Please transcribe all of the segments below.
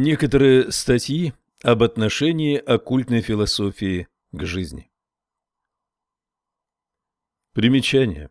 Некоторые статьи об отношении оккультной философии к жизни. Примечание.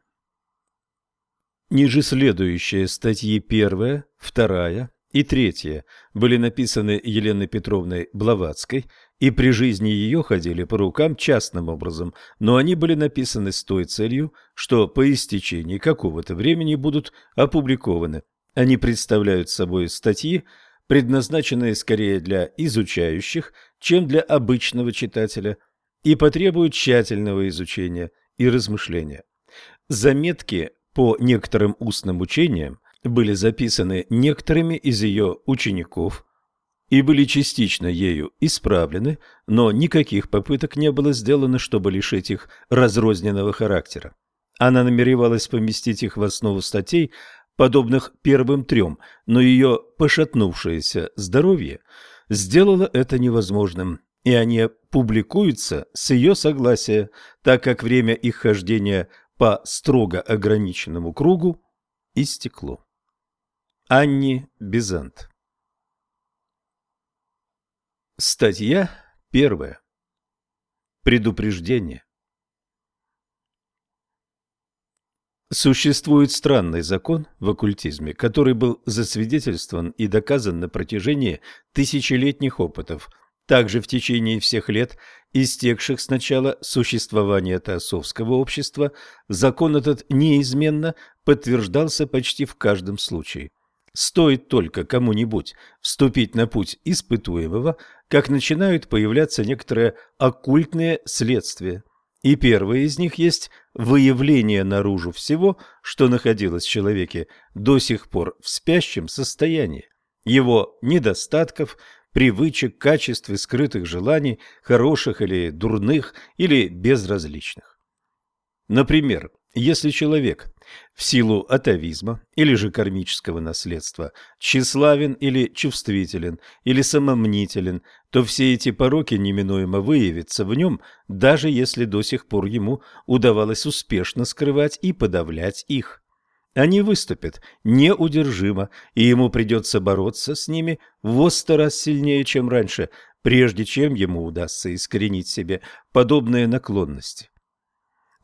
Ниже следующие статьи первая, вторая и третья были написаны Еленой Петровной Блаватской и при жизни ее ходили по рукам частным образом, но они были написаны с той целью, что по истечении какого-то времени будут опубликованы. Они представляют собой статьи, предназначенные скорее для изучающих, чем для обычного читателя, и потребуют тщательного изучения и размышления. Заметки по некоторым устным учениям были записаны некоторыми из ее учеников и были частично ею исправлены, но никаких попыток не было сделано, чтобы лишить их разрозненного характера. Она намеревалась поместить их в основу статей, подобных первым трем, но ее пошатнувшееся здоровье сделало это невозможным, и они публикуются с ее согласия, так как время их хождения по строго ограниченному кругу истекло. Анни Бизант Статья первая. Предупреждение. Существует странный закон в оккультизме, который был засвидетельствован и доказан на протяжении тысячелетних опытов, также в течение всех лет, истекших с начала существования теософского общества, закон этот неизменно подтверждался почти в каждом случае. Стоит только кому-нибудь вступить на путь испытуемого, как начинают появляться некоторые оккультные следствия. И первое из них есть выявление наружу всего, что находилось в человеке до сих пор в спящем состоянии, его недостатков, привычек, качеств и скрытых желаний, хороших или дурных, или безразличных. Например, если человек в силу атовизма или же кармического наследства тщеславен или чувствителен или самомнителен, то все эти пороки неминуемо выявятся в нем, даже если до сих пор ему удавалось успешно скрывать и подавлять их. Они выступят неудержимо, и ему придется бороться с ними в сто раз сильнее, чем раньше, прежде чем ему удастся искоренить себе подобные наклонности.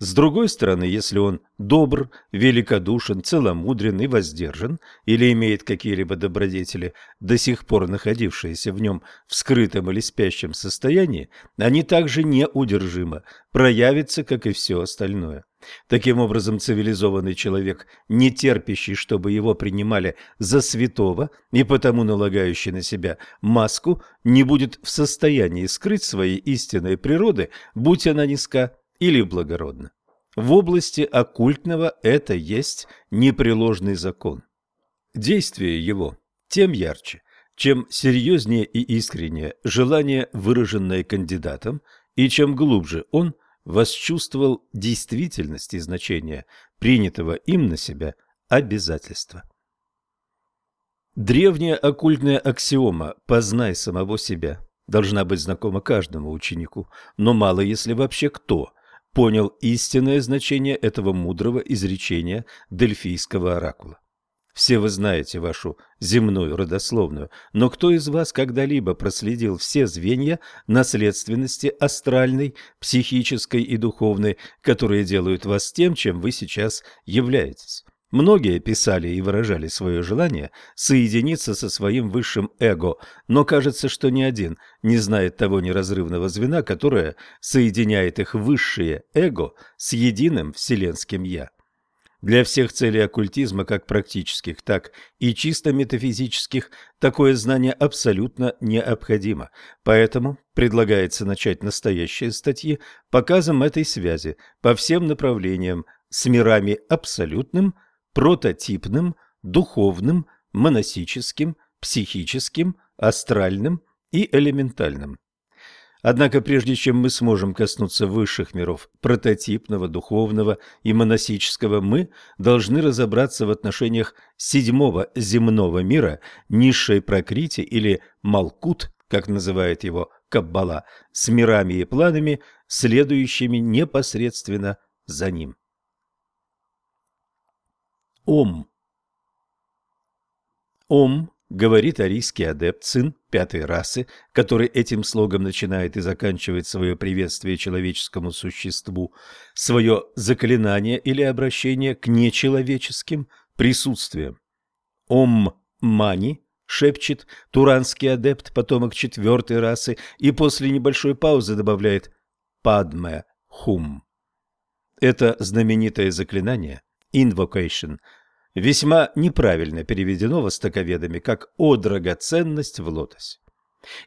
С другой стороны, если он добр, великодушен, целомудрен и воздержан, или имеет какие-либо добродетели, до сих пор находившиеся в нем в скрытом или спящем состоянии, они также неудержимо проявятся, как и все остальное. Таким образом, цивилизованный человек, не терпящий, чтобы его принимали за святого и потому налагающий на себя маску, не будет в состоянии скрыть своей истинной природы, будь она низка или благородно. В области оккультного это есть непреложный закон. Действие его тем ярче, чем серьезнее и искреннее желание, выраженное кандидатом, и чем глубже он восчувствовал действительность и значение принятого им на себя обязательства. Древняя оккультная аксиома «познай самого себя» должна быть знакома каждому ученику, но мало если вообще кто понял истинное значение этого мудрого изречения дельфийского оракула. Все вы знаете вашу земную родословную, но кто из вас когда-либо проследил все звенья наследственности астральной, психической и духовной, которые делают вас тем, чем вы сейчас являетесь? Многие писали и выражали свое желание соединиться со своим высшим эго, но кажется, что ни один не знает того неразрывного звена, которое соединяет их высшее эго с единым вселенским «я». Для всех целей оккультизма, как практических, так и чисто метафизических, такое знание абсолютно необходимо. Поэтому предлагается начать настоящие статьи показом этой связи по всем направлениям с мирами абсолютным – прототипным, духовным, моносическим, психическим, астральным и элементальным. Однако прежде чем мы сможем коснуться высших миров, прототипного, духовного и моносического, мы должны разобраться в отношениях седьмого земного мира, низшей прокрити или Малкут, как называет его Каббала, с мирами и планами, следующими непосредственно за ним. Ом. Ом говорит арийский адепт, сын пятой расы, который этим слогом начинает и заканчивает свое приветствие человеческому существу, свое заклинание или обращение к нечеловеческим присутствиям. Ом Мани шепчет туранский адепт, потомок четвертой расы, и после небольшой паузы добавляет «Падме Хум». Это знаменитое заклинание «Invocation» весьма неправильно переведено востоковедами как «о драгоценность в лотосе».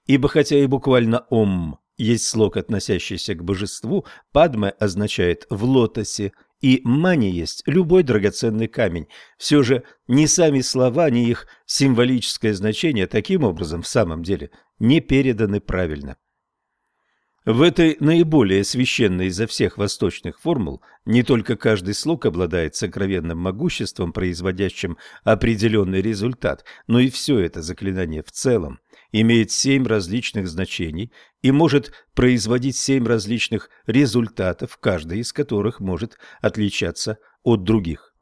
Ибо хотя и буквально «ом» есть слог, относящийся к божеству, «падме» означает «в лотосе», и «мани» есть любой драгоценный камень. Все же ни сами слова, ни их символическое значение таким образом в самом деле не переданы правильно. В этой наиболее священной изо всех восточных формул не только каждый слог обладает сокровенным могуществом, производящим определенный результат, но и все это заклинание в целом имеет семь различных значений и может производить семь различных результатов, каждый из которых может отличаться от других.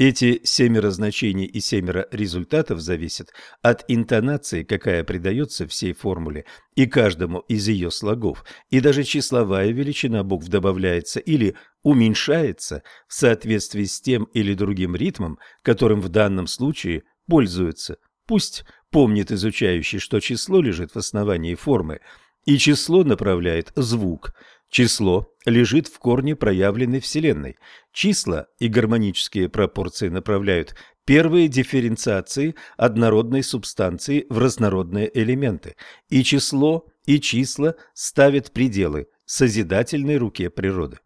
Эти семеро значений и семеро результатов зависят от интонации, какая придается всей формуле и каждому из ее слогов, и даже числовая величина букв добавляется или уменьшается в соответствии с тем или другим ритмом, которым в данном случае пользуются. Пусть помнит изучающий, что число лежит в основании формы, и число направляет звук – Число лежит в корне проявленной Вселенной. Числа и гармонические пропорции направляют первые дифференциации однородной субстанции в разнородные элементы. И число, и числа ставят пределы созидательной руке природы.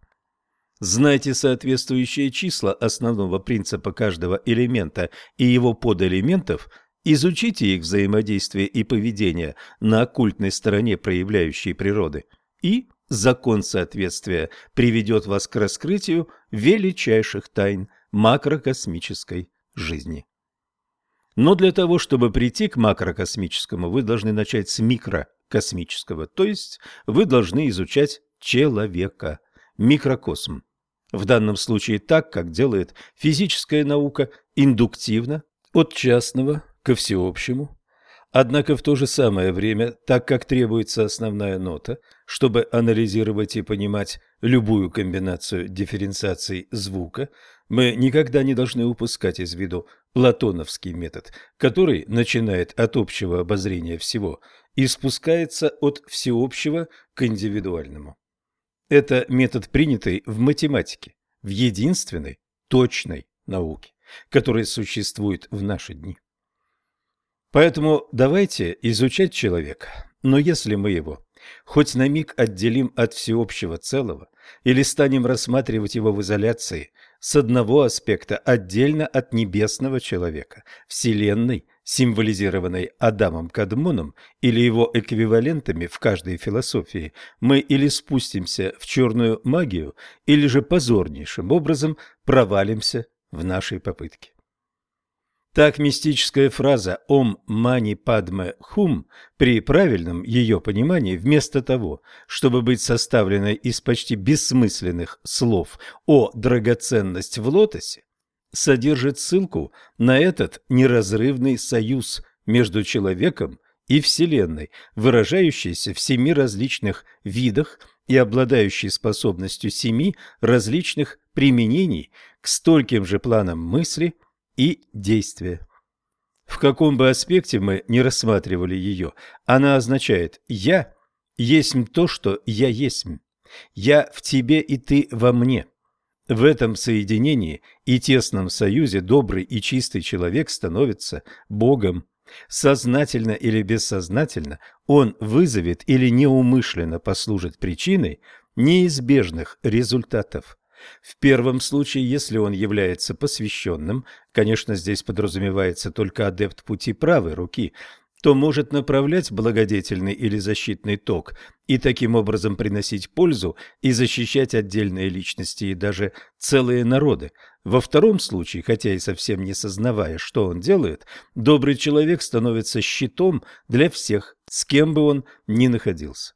Знайте соответствующие числа основного принципа каждого элемента и его подэлементов, изучите их взаимодействие и поведение на оккультной стороне проявляющей природы и закон соответствия приведет вас к раскрытию величайших тайн макрокосмической жизни. Но для того, чтобы прийти к макрокосмическому, вы должны начать с микрокосмического, то есть вы должны изучать человека, микрокосм. В данном случае так, как делает физическая наука, индуктивно, от частного ко всеобщему, Однако в то же самое время, так как требуется основная нота, чтобы анализировать и понимать любую комбинацию дифференциаций звука, мы никогда не должны упускать из виду платоновский метод, который начинает от общего обозрения всего и спускается от всеобщего к индивидуальному. Это метод, принятый в математике, в единственной точной науке, которая существует в наши дни. Поэтому давайте изучать человека, но если мы его хоть на миг отделим от всеобщего целого или станем рассматривать его в изоляции с одного аспекта отдельно от небесного человека, Вселенной, символизированной Адамом Кадмоном или его эквивалентами в каждой философии, мы или спустимся в черную магию, или же позорнейшим образом провалимся в нашей попытке. Так мистическая фраза «Ом мани падме хум» при правильном ее понимании, вместо того, чтобы быть составленной из почти бессмысленных слов о драгоценность в лотосе, содержит ссылку на этот неразрывный союз между человеком и Вселенной, выражающийся в семи различных видах и обладающий способностью семи различных применений к стольким же планам мысли – и действие. В каком бы аспекте мы не рассматривали ее, она означает «я есть то, что я есть». «Я в тебе и ты во мне». В этом соединении и тесном союзе добрый и чистый человек становится Богом. Сознательно или бессознательно он вызовет или неумышленно послужит причиной неизбежных результатов. В первом случае, если он является посвященным, конечно, здесь подразумевается только адепт пути правой руки, то может направлять благодетельный или защитный ток и таким образом приносить пользу и защищать отдельные личности и даже целые народы. Во втором случае, хотя и совсем не сознавая, что он делает, добрый человек становится щитом для всех, с кем бы он ни находился.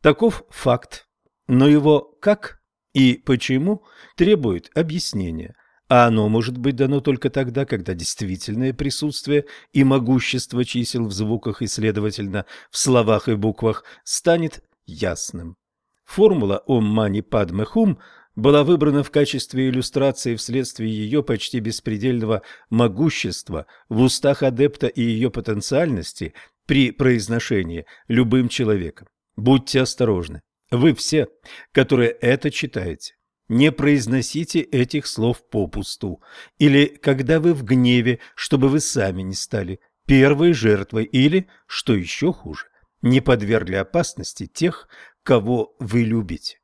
Таков факт, но его как и почему требует объяснения, а оно может быть дано только тогда, когда действительное присутствие и могущество чисел в звуках и, следовательно, в словах и буквах станет ясным. Формула «Ом Мани Падме Хум» была выбрана в качестве иллюстрации вследствие ее почти беспредельного могущества в устах адепта и ее потенциальности при произношении любым человеком. Будьте осторожны. Вы все, которые это читаете, не произносите этих слов попусту, или когда вы в гневе, чтобы вы сами не стали первой жертвой, или, что еще хуже, не подвергли опасности тех, кого вы любите.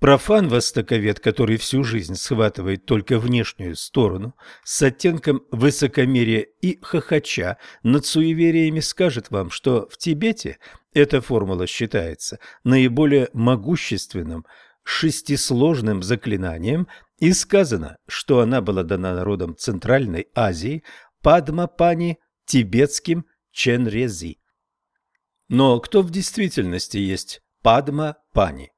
Профан-востоковед, который всю жизнь схватывает только внешнюю сторону, с оттенком высокомерия и хохоча над суевериями скажет вам, что в Тибете эта формула считается наиболее могущественным шестисложным заклинанием и сказано, что она была дана народам Центральной Азии Падмапани тибетским Ченрези. Но кто в действительности есть Падма-пани?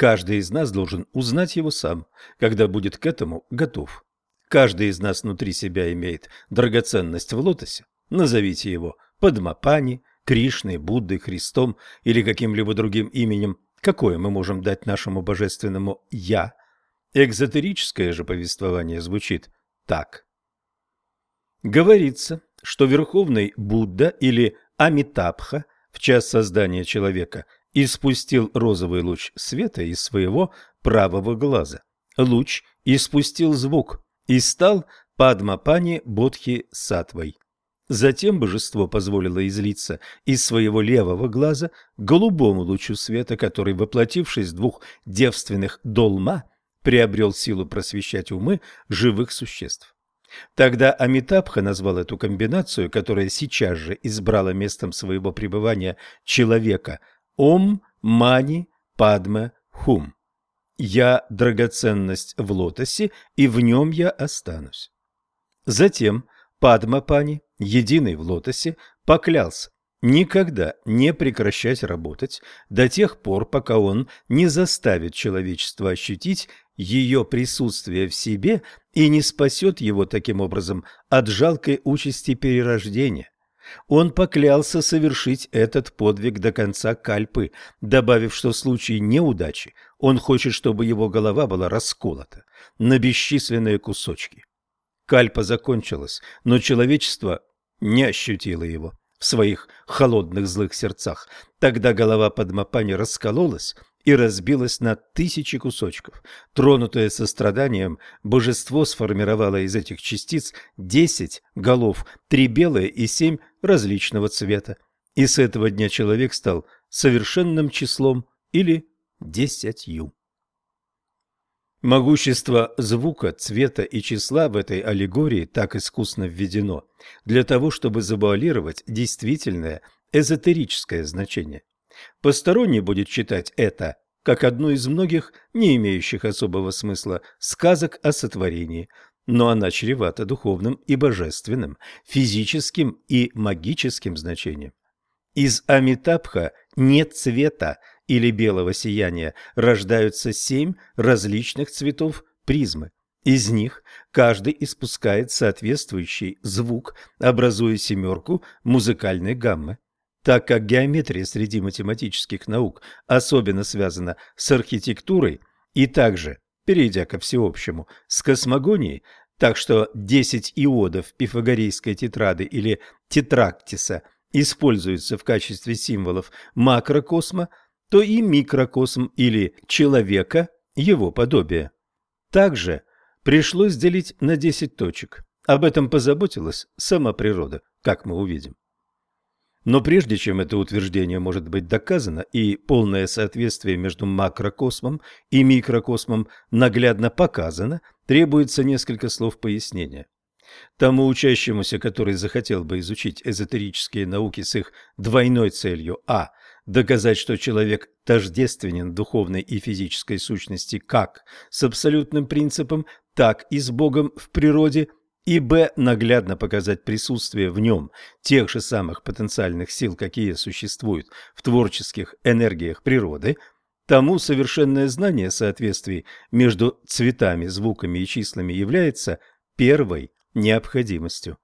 Каждый из нас должен узнать его сам, когда будет к этому готов. Каждый из нас внутри себя имеет драгоценность в лотосе. Назовите его Падмапани, Кришной, Буддой, Христом или каким-либо другим именем, какое мы можем дать нашему божественному «Я». Экзотерическое же повествование звучит так. Говорится, что Верховный Будда или Амитабха в час создания человека – испустил розовый луч света из своего правого глаза. Луч испустил звук и стал Падмапани Бодхи Сатвой. Затем божество позволило излиться из своего левого глаза голубому лучу света, который, воплотившись в двух девственных долма, приобрел силу просвещать умы живых существ. Тогда Амитабха назвал эту комбинацию, которая сейчас же избрала местом своего пребывания человека, Ом Мани Падме Хум. Я драгоценность в лотосе, и в нем я останусь. Затем Падма Пани, единый в лотосе, поклялся никогда не прекращать работать до тех пор, пока он не заставит человечество ощутить ее присутствие в себе и не спасет его таким образом от жалкой участи перерождения. Он поклялся совершить этот подвиг до конца кальпы, добавив, что в случае неудачи он хочет, чтобы его голова была расколота на бесчисленные кусочки. Кальпа закончилась, но человечество не ощутило его в своих холодных злых сердцах. Тогда голова Падмапани раскололась и разбилась на тысячи кусочков. Тронутое состраданием, божество сформировало из этих частиц десять голов, три белые и семь различного цвета. И с этого дня человек стал совершенным числом или десятью. Могущество звука, цвета и числа в этой аллегории так искусно введено для того, чтобы завуалировать действительное эзотерическое значение. Посторонний будет читать это как одну из многих, не имеющих особого смысла, сказок о сотворении, но она чревата духовным и божественным, физическим и магическим значением. Из Амитабха нет цвета или белого сияния, рождаются семь различных цветов призмы. Из них каждый испускает соответствующий звук, образуя семерку музыкальной гаммы. Так как геометрия среди математических наук особенно связана с архитектурой и также, перейдя ко всеобщему, с космогонией, так что 10 иодов пифагорейской тетрады или тетрактиса используются в качестве символов макрокосма, то и микрокосм или человека, его подобие. Также пришлось делить на 10 точек. Об этом позаботилась сама природа, как мы увидим. Но прежде чем это утверждение может быть доказано и полное соответствие между макрокосмом и микрокосмом наглядно показано, требуется несколько слов пояснения. Тому учащемуся, который захотел бы изучить эзотерические науки с их двойной целью а. доказать, что человек тождественен духовной и физической сущности как с абсолютным принципом, так и с Богом в природе – и б. наглядно показать присутствие в нем тех же самых потенциальных сил, какие существуют в творческих энергиях природы, Тому совершенное знание соответствий между цветами, звуками и числами является первой необходимостью.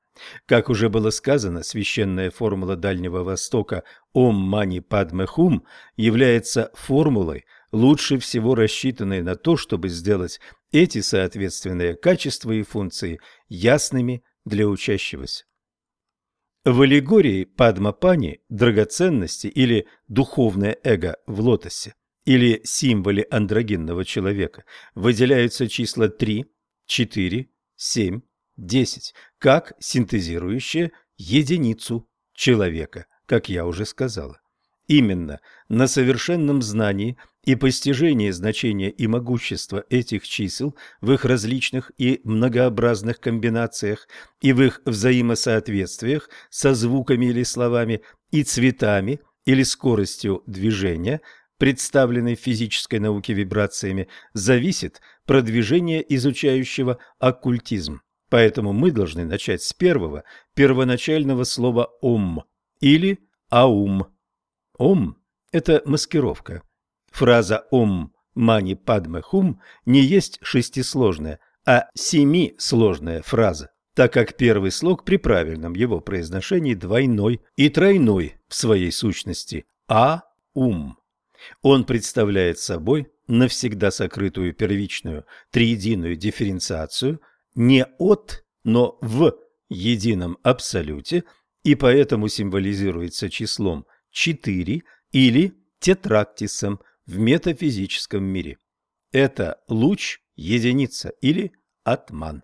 Как уже было сказано, священная формула Дальнего Востока «Ом Мани Падме Хум» является формулой, лучше всего рассчитанной на то, чтобы сделать эти соответственные качества и функции ясными для учащегося. В аллегории Падма-пани драгоценности или духовное эго в лотосе или символе андрогинного человека выделяются числа 3, 4, 7, 10, как синтезирующие единицу человека, как я уже сказала. Именно на совершенном знании и постижении значения и могущества этих чисел в их различных и многообразных комбинациях и в их взаимосоответствиях со звуками или словами и цветами или скоростью движения, представленной в физической науке вибрациями, зависит продвижение изучающего оккультизм. Поэтому мы должны начать с первого, первоначального слова «ом» или «аум». «Ом» – это маскировка. Фраза «ом» «мани падме хум» не есть шестисложная, а семисложная фраза, так как первый слог при правильном его произношении двойной и тройной в своей сущности «а-ум». Он представляет собой навсегда сокрытую первичную триединую дифференциацию – не от, но в едином абсолюте и поэтому символизируется числом 4 или тетрактисом в метафизическом мире. Это луч, единица или атман.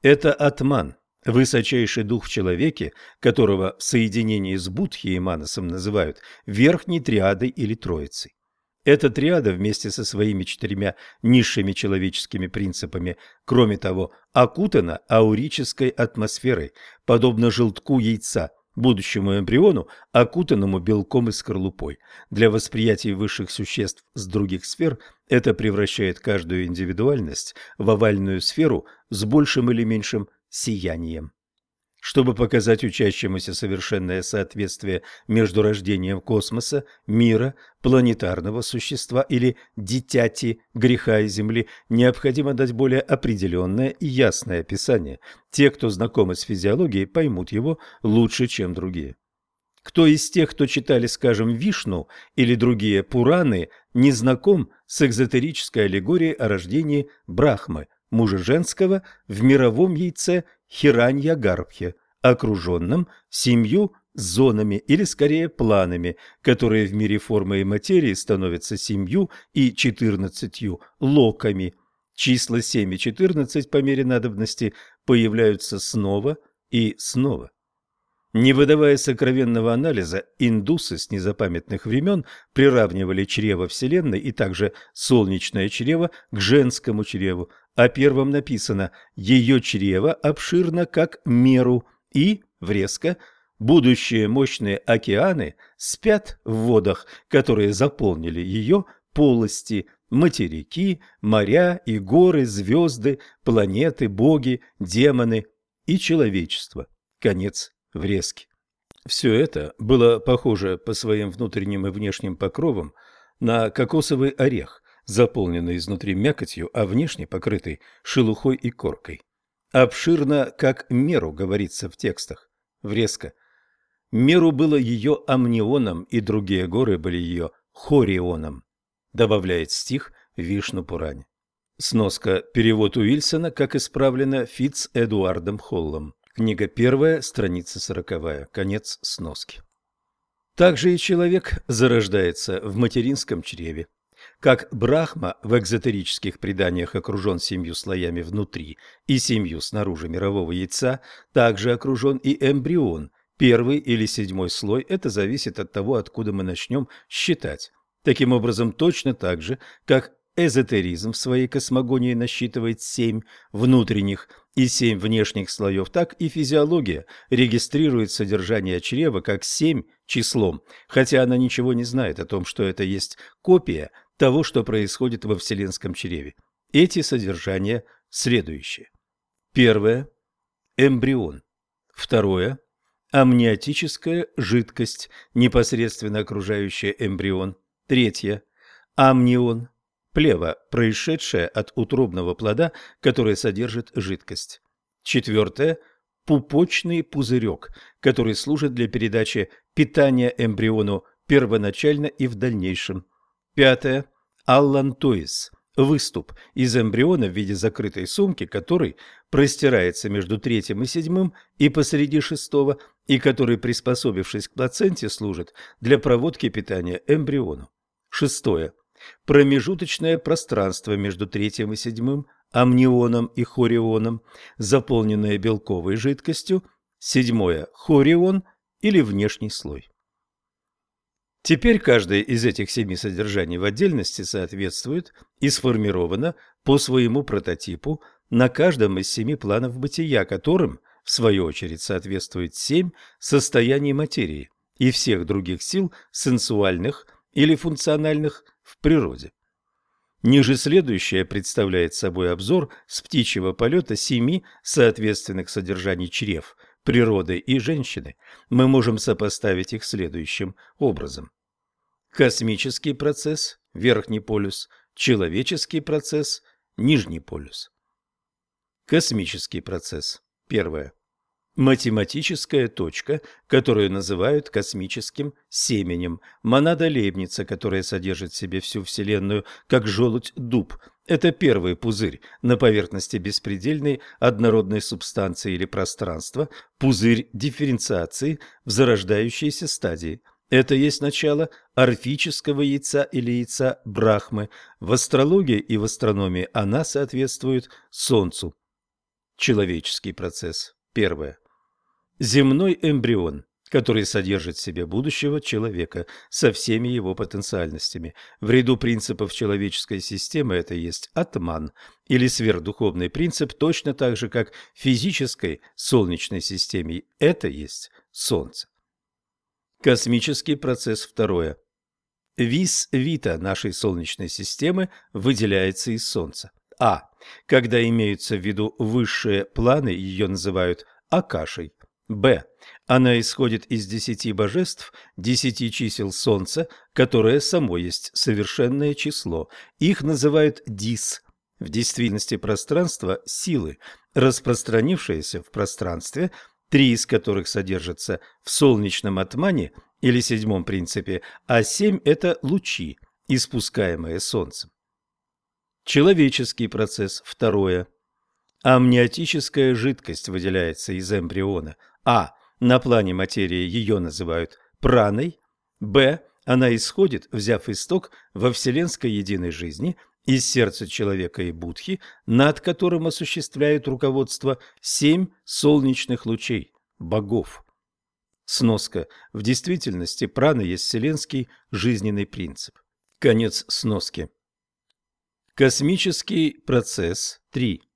Это атман, высочайший дух в человеке, которого в соединении с Будхи и Манасом называют верхней триадой или троицей. Эта триада вместе со своими четырьмя низшими человеческими принципами, кроме того, окутана аурической атмосферой, подобно желтку яйца, будущему эмбриону, окутанному белком и скорлупой. Для восприятия высших существ с других сфер это превращает каждую индивидуальность в овальную сферу с большим или меньшим сиянием. Чтобы показать учащемуся совершенное соответствие между рождением космоса, мира, планетарного существа или дитяти греха и Земли, необходимо дать более определенное и ясное описание. Те, кто знакомы с физиологией, поймут его лучше, чем другие. Кто из тех, кто читали, скажем, Вишну или другие Пураны, не знаком с экзотерической аллегорией о рождении Брахмы, мужа женского, в мировом яйце Хиранья-Гарбхе, окруженном семью зонами или скорее планами, которые в мире формы и материи становятся семью и четырнадцатью локами. Числа 7 и 14 по мере надобности появляются снова и снова. Не выдавая сокровенного анализа, индусы с незапамятных времен приравнивали чрево Вселенной и также солнечное чрево к женскому чреву, о первом написано «Ее чрево обширно, как меру» и, врезко, будущие мощные океаны спят в водах, которые заполнили ее полости, материки, моря и горы, звезды, планеты, боги, демоны и человечество. Конец врезки. Все это было похоже по своим внутренним и внешним покровам на кокосовый орех, заполненный изнутри мякотью, а внешне покрытый шелухой и коркой. Обширно, как меру, говорится в текстах. Врезко. Меру было ее амнионом, и другие горы были ее хорионом. Добавляет стих Вишну Пуране. Сноска. Перевод Уильсона, как исправлено Фитц Эдуардом Холлом. Книга первая, страница сороковая. Конец сноски. Также и человек зарождается в материнском чреве. Как Брахма в экзотерических преданиях окружен семью слоями внутри и семью снаружи мирового яйца, также окружен и эмбрион. Первый или седьмой слой – это зависит от того, откуда мы начнем считать. Таким образом, точно так же, как эзотеризм в своей космогонии насчитывает семь внутренних и семь внешних слоев, так и физиология регистрирует содержание чрева как семь числом, хотя она ничего не знает о том, что это есть копия того, что происходит во вселенском чреве. Эти содержания следующие. Первое – эмбрион. Второе – амниотическая жидкость, непосредственно окружающая эмбрион. Третье – Амнион – плева, происшедшая от утробного плода, которая содержит жидкость. Четвертое – пупочный пузырек, который служит для передачи питания эмбриону первоначально и в дальнейшем. Пятое – аллантоис – выступ из эмбриона в виде закрытой сумки, который простирается между третьим и седьмым и посреди шестого, и который, приспособившись к плаценте, служит для проводки питания эмбриону. Шестое. Промежуточное пространство между третьим и седьмым, амнионом и хорионом, заполненное белковой жидкостью. Седьмое. Хорион или внешний слой. Теперь каждое из этих семи содержаний в отдельности соответствует и сформировано по своему прототипу на каждом из семи планов бытия, которым, в свою очередь, соответствует семь состояний материи и всех других сил сенсуальных или функциональных в природе. Ниже следующее представляет собой обзор с птичьего полета семи соответственных содержаний чрев – природы и женщины, мы можем сопоставить их следующим образом. Космический процесс – верхний полюс, человеческий процесс – нижний полюс. Космический процесс – первое. Математическая точка, которую называют космическим семенем, монада Лейбница, которая содержит в себе всю Вселенную, как желудь-дуб. Это первый пузырь на поверхности беспредельной однородной субстанции или пространства, пузырь дифференциации в зарождающейся стадии. Это есть начало орфического яйца или яйца Брахмы. В астрологии и в астрономии она соответствует Солнцу. Человеческий процесс. Первое. Земной эмбрион, который содержит в себе будущего человека со всеми его потенциальностями. В ряду принципов человеческой системы это есть атман или сверхдуховный принцип, точно так же, как в физической солнечной системе это есть Солнце. Космический процесс второе. Вис вита нашей Солнечной системы выделяется из Солнца. А. Когда имеются в виду высшие планы, ее называют Акашей. Б. Она исходит из десяти божеств, десяти чисел Солнца, которое само есть совершенное число. Их называют Дис. В действительности пространство – силы, распространившиеся в пространстве, три из которых содержатся в солнечном атмане или седьмом принципе, а семь – это лучи, испускаемые Солнцем. Человеческий процесс – второе. Амниотическая жидкость выделяется из эмбриона – а. На плане материи ее называют праной. Б. Она исходит, взяв исток во вселенской единой жизни, из сердца человека и Будхи, над которым осуществляют руководство семь солнечных лучей, богов. Сноска. В действительности прана есть вселенский жизненный принцип. Конец сноски. Космический процесс 3.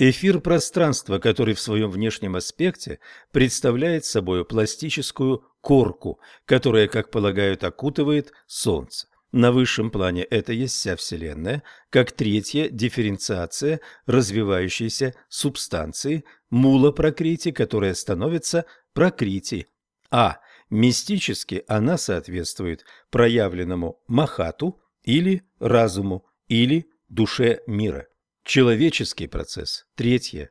Эфир пространства, который в своем внешнем аспекте представляет собой пластическую корку, которая, как полагают, окутывает Солнце. На высшем плане это есть вся Вселенная, как третья дифференциация развивающейся субстанции, мула прокрити, которая становится прокрити. А мистически она соответствует проявленному махату или разуму, или душе мира. Человеческий процесс. Третье.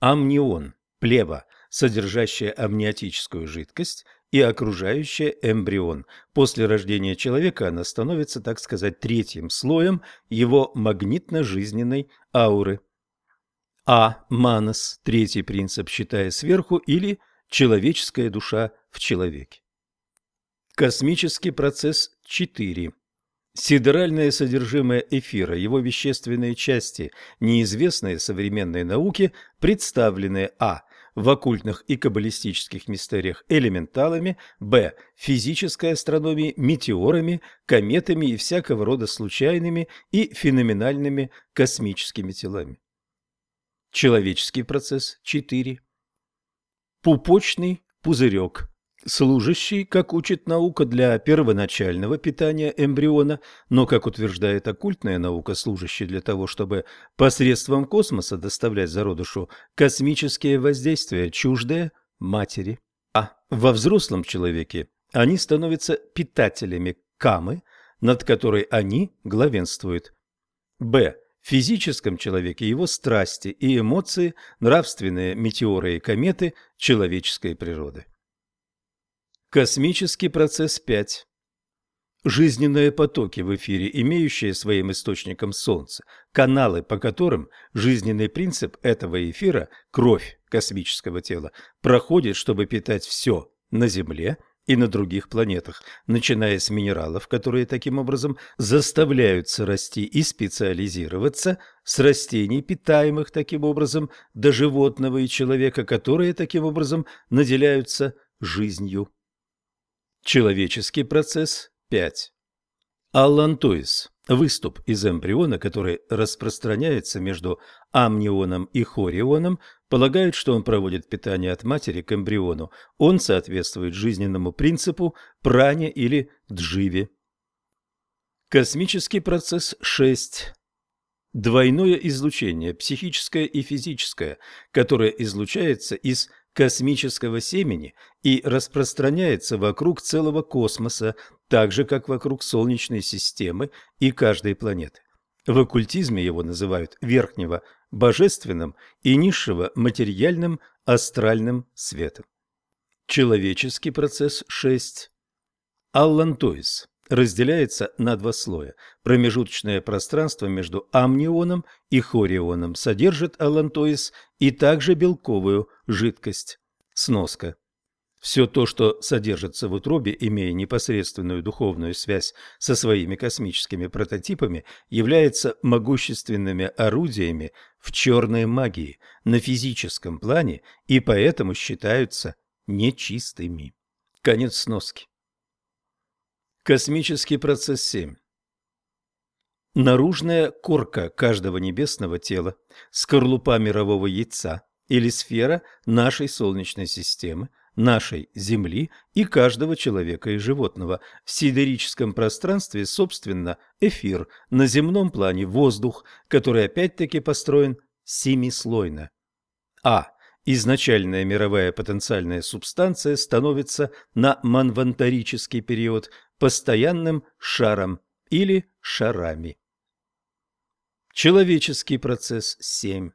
Амнион, плева, содержащая амниотическую жидкость и окружающая эмбрион. После рождения человека она становится, так сказать, третьим слоем его магнитно-жизненной ауры. А. Манас, третий принцип, считая сверху, или человеческая душа в человеке. Космический процесс 4. Сидеральное содержимое эфира, его вещественные части, неизвестные современной науке, представлены а. в оккультных и каббалистических мистериях элементалами, б. физической астрономии метеорами, кометами и всякого рода случайными и феноменальными космическими телами. Человеческий процесс 4. Пупочный пузырек служащий, как учит наука, для первоначального питания эмбриона, но, как утверждает оккультная наука, служащий для того, чтобы посредством космоса доставлять зародышу космические воздействия, чуждые матери. А во взрослом человеке они становятся питателями камы, над которой они главенствуют. Б. В физическом человеке его страсти и эмоции, нравственные метеоры и кометы человеческой природы. Космический процесс 5. Жизненные потоки в эфире, имеющие своим источником Солнце, каналы, по которым жизненный принцип этого эфира, кровь космического тела, проходит, чтобы питать все на Земле и на других планетах, начиная с минералов, которые таким образом заставляются расти и специализироваться, с растений, питаемых таким образом, до животного и человека, которые таким образом наделяются жизнью. Человеческий процесс 5. Аллантоис – выступ из эмбриона, который распространяется между амнионом и хорионом, полагают, что он проводит питание от матери к эмбриону. Он соответствует жизненному принципу пране или дживе. Космический процесс 6. Двойное излучение, психическое и физическое, которое излучается из космического семени и распространяется вокруг целого космоса, так же, как вокруг Солнечной системы и каждой планеты. В оккультизме его называют верхнего – божественным и низшего – материальным астральным светом. Человеческий процесс 6. Аллантоис разделяется на два слоя. Промежуточное пространство между амнионом и хорионом содержит аллантоис и также белковую жидкость. Сноска. Все то, что содержится в утробе, имея непосредственную духовную связь со своими космическими прототипами, является могущественными орудиями в черной магии на физическом плане и поэтому считаются нечистыми. Конец сноски. Космический процесс 7. Наружная корка каждого небесного тела, скорлупа мирового яйца или сфера нашей Солнечной системы, нашей Земли и каждого человека и животного. В сидерическом пространстве, собственно, эфир, на земном плане воздух, который опять-таки построен семислойно. А. Изначальная мировая потенциальная субстанция становится на манвантарический период постоянным шаром или шарами. Человеческий процесс 7.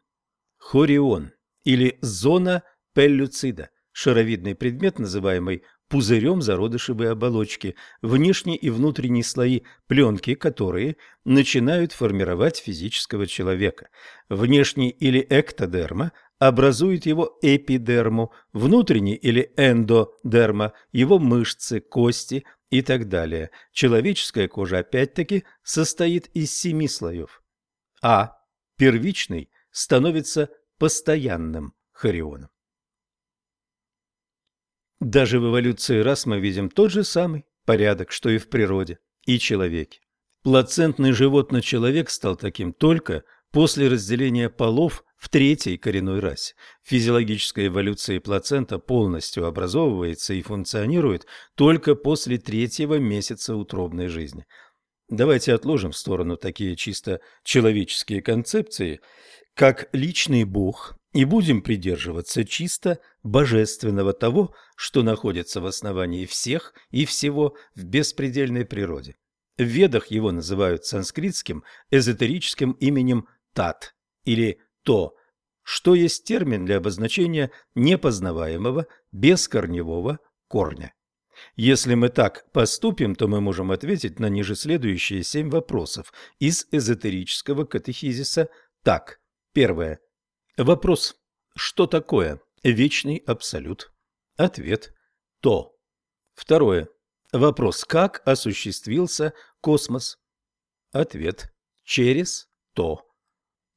Хорион или зона пеллюцида – шаровидный предмет, называемый пузырем зародышевой оболочки, внешние и внутренние слои пленки, которые начинают формировать физического человека. Внешний или эктодерма образует его эпидерму, внутренний или эндодерма – его мышцы, кости – и так далее. Человеческая кожа опять-таки состоит из семи слоев. А первичный становится постоянным хорионом. Даже в эволюции рас мы видим тот же самый порядок, что и в природе, и человеке. Плацентный животный-человек стал таким только после разделения полов в третьей коренной расе. В физиологической эволюции плацента полностью образовывается и функционирует только после третьего месяца утробной жизни. Давайте отложим в сторону такие чисто человеческие концепции, как личный Бог, и будем придерживаться чисто божественного того, что находится в основании всех и всего в беспредельной природе. В ведах его называют санскритским эзотерическим именем Тат или то, что есть термин для обозначения непознаваемого бескорневого корня. Если мы так поступим, то мы можем ответить на ниже следующие семь вопросов из эзотерического катехизиса так. Первое. Вопрос. Что такое вечный абсолют? Ответ. То. Второе. Вопрос. Как осуществился космос? Ответ. Через то.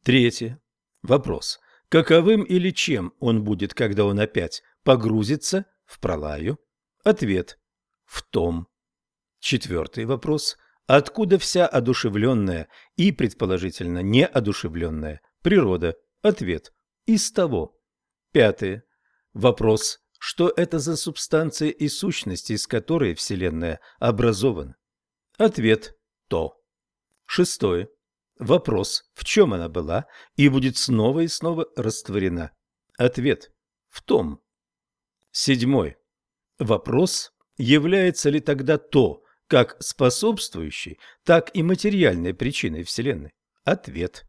Третье. Вопрос. Каковым или чем он будет, когда он опять погрузится в пролаю? Ответ. В том. Четвертый вопрос. Откуда вся одушевленная и, предположительно, неодушевленная природа? Ответ. Из того. Пятое. Вопрос. Что это за субстанция и сущность, из которой Вселенная образована? Ответ. То. Шестое. Вопрос, в чем она была и будет снова и снова растворена? Ответ – в том. Седьмой. Вопрос, является ли тогда то, как способствующей, так и материальной причиной Вселенной? Ответ.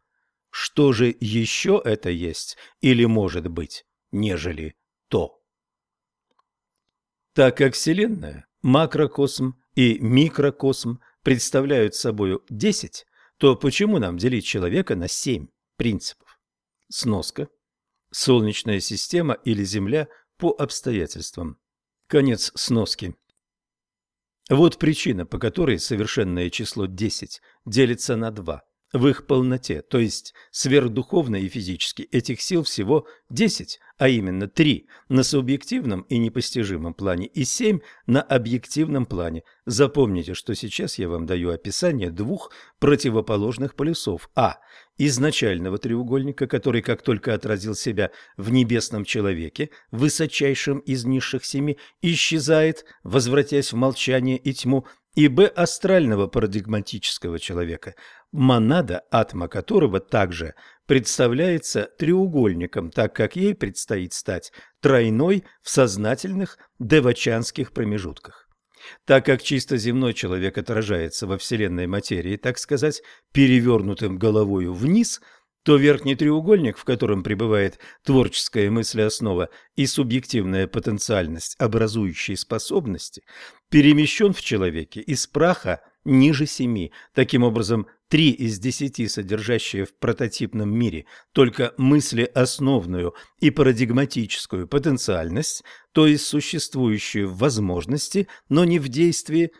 Что же еще это есть или может быть, нежели то? Так как Вселенная, макрокосм и микрокосм представляют собою 10, то почему нам делить человека на 7 принципов? Сноска. Солнечная система или Земля по обстоятельствам. Конец сноски. Вот причина, по которой совершенное число 10 делится на 2 в их полноте, то есть сверхдуховно и физически этих сил всего 10, а именно 3 на субъективном и непостижимом плане и 7 на объективном плане. Запомните, что сейчас я вам даю описание двух противоположных полюсов А – изначального треугольника, который как только отразил себя в небесном человеке, высочайшем из низших семи, исчезает, возвратясь в молчание и тьму, и Б астрального парадигматического человека, монада атма которого также представляется треугольником, так как ей предстоит стать тройной в сознательных девачанских промежутках. Так как чисто земной человек отражается во вселенной материи, так сказать, перевернутым головою вниз – то верхний треугольник, в котором пребывает творческая мыслеоснова и субъективная потенциальность образующей способности, перемещен в человеке из праха ниже семи. Таким образом, три из десяти, содержащие в прототипном мире только мыслеосновную и парадигматическую потенциальность, то есть существующую в возможности, но не в действии,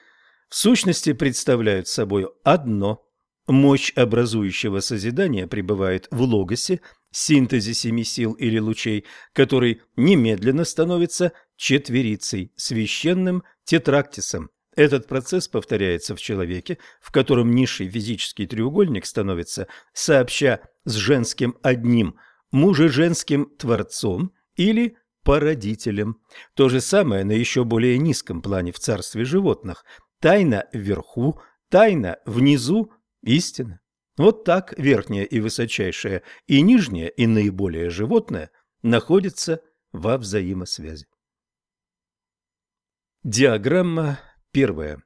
в сущности представляют собой одно Мощь образующего созидания пребывает в логосе, синтезе семи сил или лучей, который немедленно становится четверицей, священным тетрактисом. Этот процесс повторяется в человеке, в котором низший физический треугольник становится, сообща с женским одним, мужа-женским творцом или породителем. То же самое на еще более низком плане в царстве животных. Тайна вверху, тайна внизу, Истина. Вот так верхнее и высочайшее, и нижнее, и наиболее животное находятся во взаимосвязи. Диаграмма первая.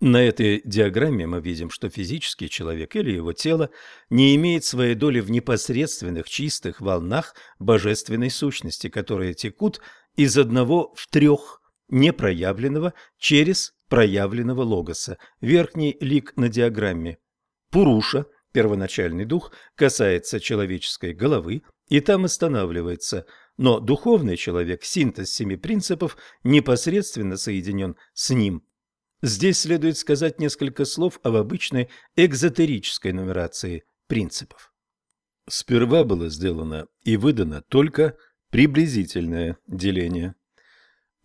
На этой диаграмме мы видим, что физический человек или его тело не имеет своей доли в непосредственных чистых волнах божественной сущности, которые текут из одного в трех непроявленного через проявленного логоса, верхний лик на диаграмме. Пуруша, первоначальный дух, касается человеческой головы и там останавливается, но духовный человек, синтез семи принципов, непосредственно соединен с ним. Здесь следует сказать несколько слов об обычной экзотерической нумерации принципов. Сперва было сделано и выдано только приблизительное деление.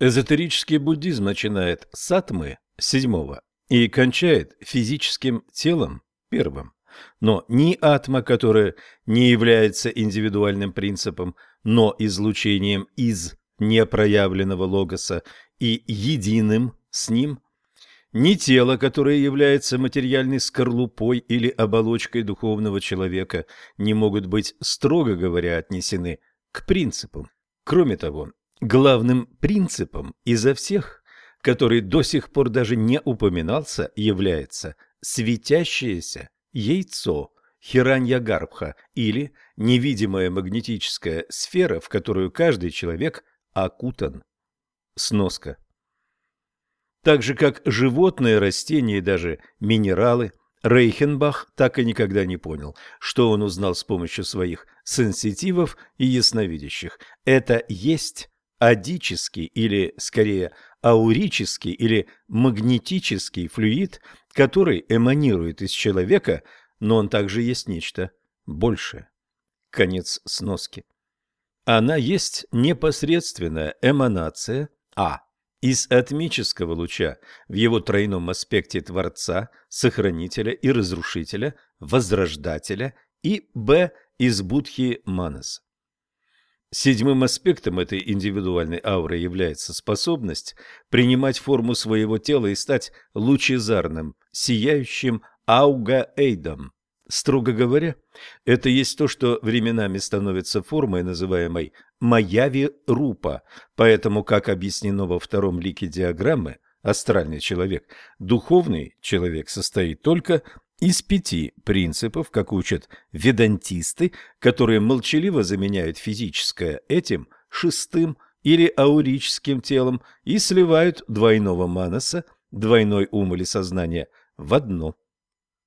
Эзотерический буддизм начинает с атмы, седьмого, и кончает физическим телом, первым. Но ни атма, которая не является индивидуальным принципом, но излучением из непроявленного логоса и единым с ним, ни тело, которое является материальной скорлупой или оболочкой духовного человека, не могут быть, строго говоря, отнесены к принципам. Кроме того, Главным принципом изо всех, который до сих пор даже не упоминался, является светящееся яйцо Хиранья-Гарбха или невидимая магнетическая сфера, в которую каждый человек окутан. Сноска. Так же, как животные, растения и даже минералы, Рейхенбах так и никогда не понял, что он узнал с помощью своих сенситивов и ясновидящих. Это есть адический или, скорее, аурический или магнетический флюид, который эманирует из человека, но он также есть нечто большее. Конец сноски. Она есть непосредственная эманация А из атмического луча в его тройном аспекте Творца, Сохранителя и Разрушителя, Возрождателя и Б из Будхи Манаса. Седьмым аспектом этой индивидуальной ауры является способность принимать форму своего тела и стать лучезарным, сияющим ауга-эйдом. Строго говоря, это есть то, что временами становится формой, называемой «маяви-рупа», поэтому, как объяснено во втором лике диаграммы, астральный человек. Духовный человек состоит только из пяти принципов, как учат ведантисты, которые молчаливо заменяют физическое этим шестым или аурическим телом и сливают двойного манаса, двойной ум или сознание, в одно.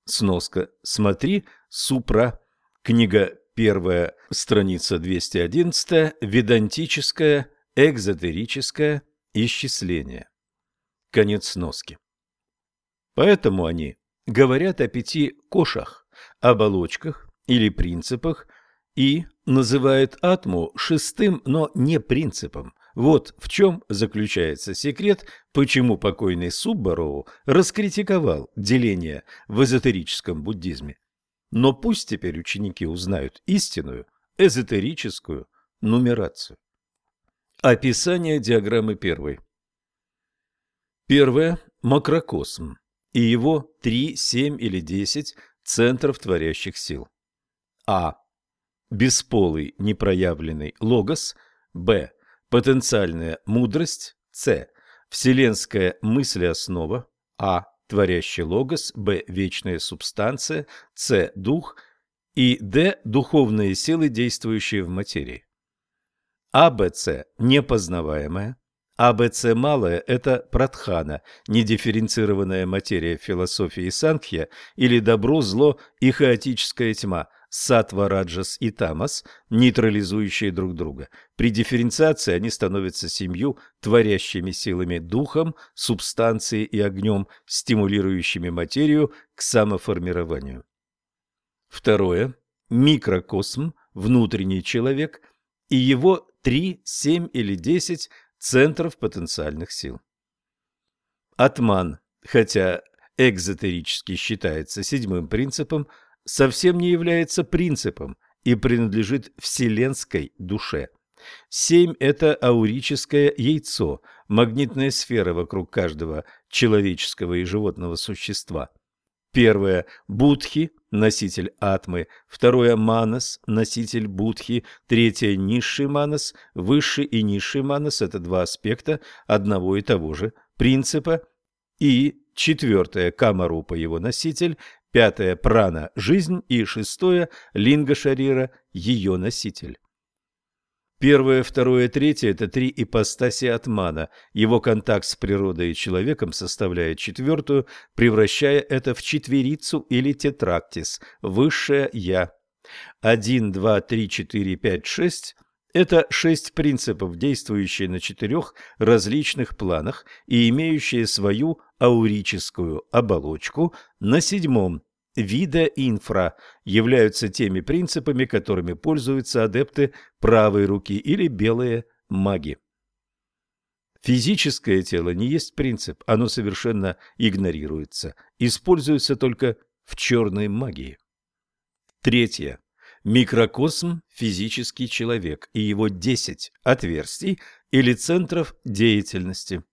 Сноска. Смотри Супра. Книга первая, страница 211, ведантическое, экзотерическое исчисление. Конец сноски. Поэтому они говорят о пяти кошах, оболочках или принципах и называют атму шестым, но не принципом. Вот в чем заключается секрет, почему покойный Суббароу раскритиковал деление в эзотерическом буддизме. Но пусть теперь ученики узнают истинную эзотерическую нумерацию. Описание диаграммы первой. Первое – макрокосм и его 3, 7 или 10 центров творящих сил. А. Бесполый непроявленный логос. Б. Потенциальная мудрость. С. Вселенская мыслеоснова. А. Творящий логос. Б. Вечная субстанция. С. Дух. И Д. Духовные силы, действующие в материи. А, Б, С. Непознаваемая. АБЦ малое – это пратхана, недифференцированная материя философии Санхья, или добро, зло и хаотическая тьма, сатва, раджас и тамас, нейтрализующие друг друга. При дифференциации они становятся семью, творящими силами духом, субстанцией и огнем, стимулирующими материю к самоформированию. Второе. Микрокосм, внутренний человек, и его 3, 7 или 10 центров потенциальных сил. Атман, хотя экзотерически считается седьмым принципом, совсем не является принципом и принадлежит вселенской душе. Семь – это аурическое яйцо, магнитная сфера вокруг каждого человеческого и животного существа – Первое – Будхи, носитель атмы. Второе – Манас, носитель Будхи. Третье – Низший Манас. Высший и Низший Манас – это два аспекта одного и того же принципа. И четвертое – Камарупа, его носитель. Пятое – Прана – жизнь. И шестое – Линга Шарира, ее носитель. Первое, второе, третье – это три ипостаси атмана. Его контакт с природой и человеком составляет четвертую, превращая это в четверицу или тетрактис, высшее «я». Один, два, три, четыре, пять, шесть – это шесть принципов, действующие на четырех различных планах и имеющие свою аурическую оболочку на седьмом вида инфра являются теми принципами, которыми пользуются адепты правой руки или белые маги. Физическое тело не есть принцип, оно совершенно игнорируется, используется только в черной магии. Третье. Микрокосм – физический человек и его 10 отверстий или центров деятельности.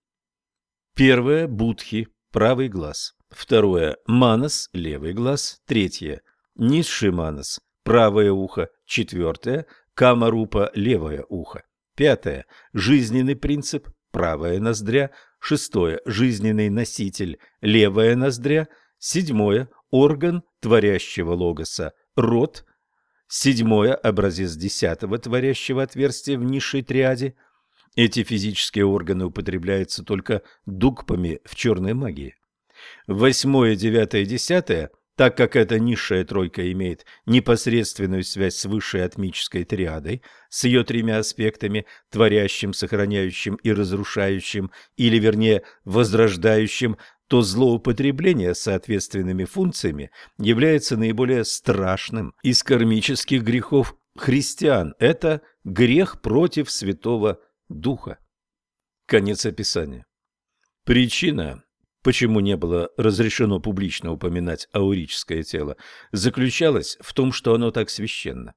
Первое – будхи, правый глаз. Второе – манас, левый глаз. Третье – низший манас, правое ухо. Четвертое – камарупа, левое ухо. Пятое – жизненный принцип, правая ноздря. Шестое – жизненный носитель, левая ноздря. Седьмое – орган творящего логоса, рот. Седьмое – образец десятого творящего отверстия в низшей триаде. Эти физические органы употребляются только дугпами в черной магии. Восьмое, девятое, десятое, так как эта низшая тройка имеет непосредственную связь с высшей атмической триадой, с ее тремя аспектами, творящим, сохраняющим и разрушающим, или, вернее, возрождающим, то злоупотребление соответственными функциями является наиболее страшным из кармических грехов христиан. Это грех против Святого Духа. Конец описания. Причина почему не было разрешено публично упоминать аурическое тело, заключалась в том, что оно так священно.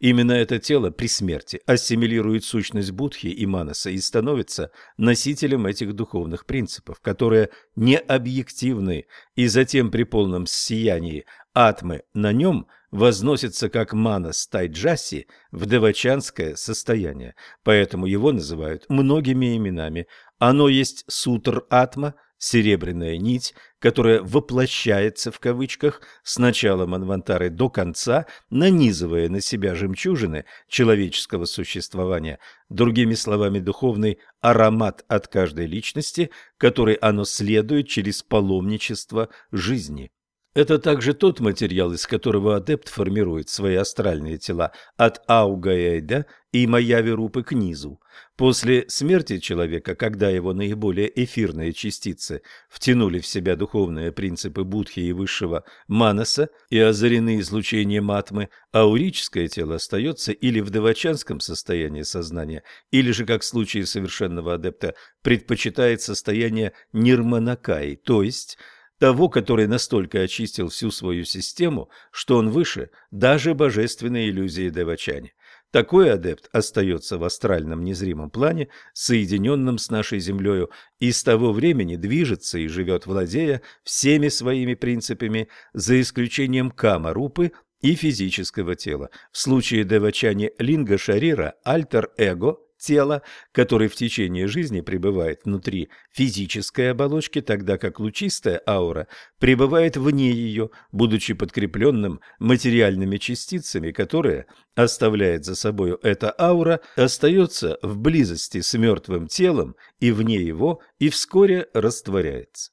Именно это тело при смерти ассимилирует сущность Будхи и Манаса и становится носителем этих духовных принципов, которые не объективны, и затем при полном сиянии атмы на нем возносится как манас тайджаси в девачанское состояние, поэтому его называют многими именами. Оно есть сутр атма – серебряная нить, которая воплощается в кавычках с начала Манвантары до конца, нанизывая на себя жемчужины человеческого существования, другими словами, духовный аромат от каждой личности, который оно следует через паломничество жизни. Это также тот материал, из которого адепт формирует свои астральные тела от Аугаэйда и Майяви-Рупы к низу. После смерти человека, когда его наиболее эфирные частицы втянули в себя духовные принципы Будхи и высшего Манаса и озарены излучением атмы, аурическое тело остается или в девачанском состоянии сознания, или же, как в случае совершенного адепта, предпочитает состояние нирманакаи, то есть – того, который настолько очистил всю свою систему, что он выше даже божественной иллюзии Девачани. Такой адепт остается в астральном незримом плане, соединенном с нашей Землею, и с того времени движется и живет, владея всеми своими принципами, за исключением кама-рупы и физического тела. В случае Девачани Линга Шарира, альтер-эго – тела, который в течение жизни пребывает внутри физической оболочки, тогда как лучистая аура пребывает вне ее, будучи подкрепленным материальными частицами, которые оставляет за собой эта аура, остается в близости с мертвым телом и вне его, и вскоре растворяется.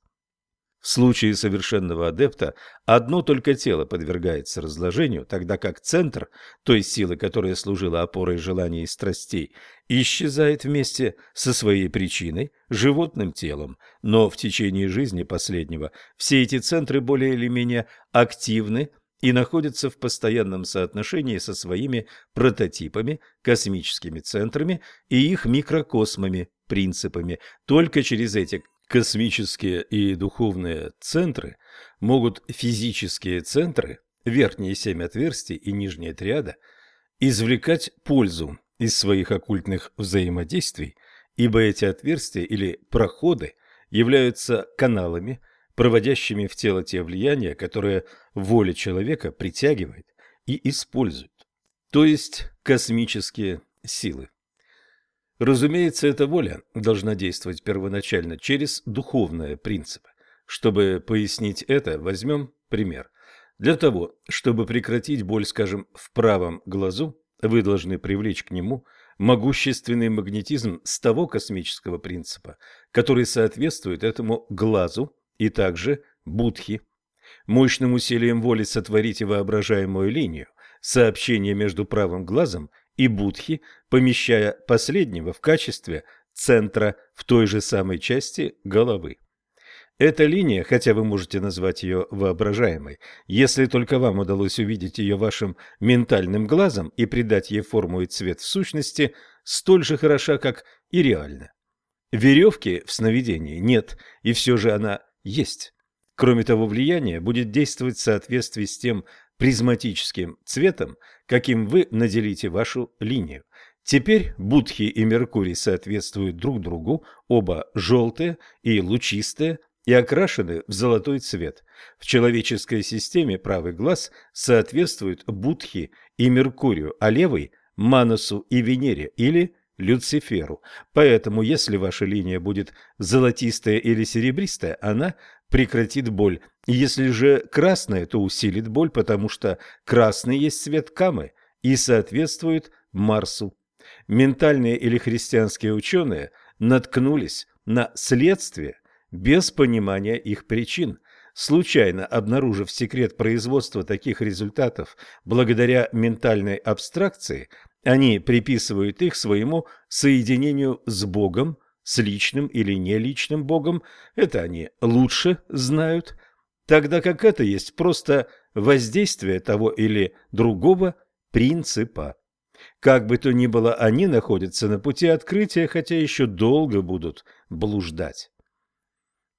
В случае совершенного адепта одно только тело подвергается разложению, тогда как центр той силы, которая служила опорой желаний и страстей, исчезает вместе со своей причиной, животным телом. Но в течение жизни последнего все эти центры более или менее активны и находятся в постоянном соотношении со своими прототипами, космическими центрами и их микрокосмами, принципами. Только через эти Космические и духовные центры могут физические центры, верхние семь отверстий и нижняя триада, извлекать пользу из своих оккультных взаимодействий, ибо эти отверстия или проходы являются каналами, проводящими в тело те влияния, которые воля человека притягивает и использует, то есть космические силы. Разумеется, эта воля должна действовать первоначально через духовные принципы. Чтобы пояснить это, возьмем пример. Для того, чтобы прекратить боль, скажем, в правом глазу, вы должны привлечь к нему могущественный магнетизм с того космического принципа, который соответствует этому глазу и также будхи. Мощным усилием воли сотворите воображаемую линию, сообщение между правым глазом и Будхи, помещая последнего в качестве центра в той же самой части головы. Эта линия, хотя вы можете назвать ее воображаемой, если только вам удалось увидеть ее вашим ментальным глазом и придать ей форму и цвет в сущности, столь же хороша, как и реально. Веревки в сновидении нет, и все же она есть. Кроме того, влияние будет действовать в соответствии с тем призматическим цветом, каким вы наделите вашу линию. Теперь Будхи и Меркурий соответствуют друг другу, оба желтые и лучистые, и окрашены в золотой цвет. В человеческой системе правый глаз соответствует Будхи и Меркурию, а левый – Манасу и Венере или Люциферу. Поэтому, если ваша линия будет золотистая или серебристая, она прекратит боль. Если же красная, то усилит боль, потому что красный есть цвет камы и соответствует Марсу. Ментальные или христианские ученые наткнулись на следствие без понимания их причин. Случайно обнаружив секрет производства таких результатов благодаря ментальной абстракции, они приписывают их своему соединению с Богом, с личным или неличным Богом, это они лучше знают, тогда как это есть просто воздействие того или другого принципа. Как бы то ни было, они находятся на пути открытия, хотя еще долго будут блуждать.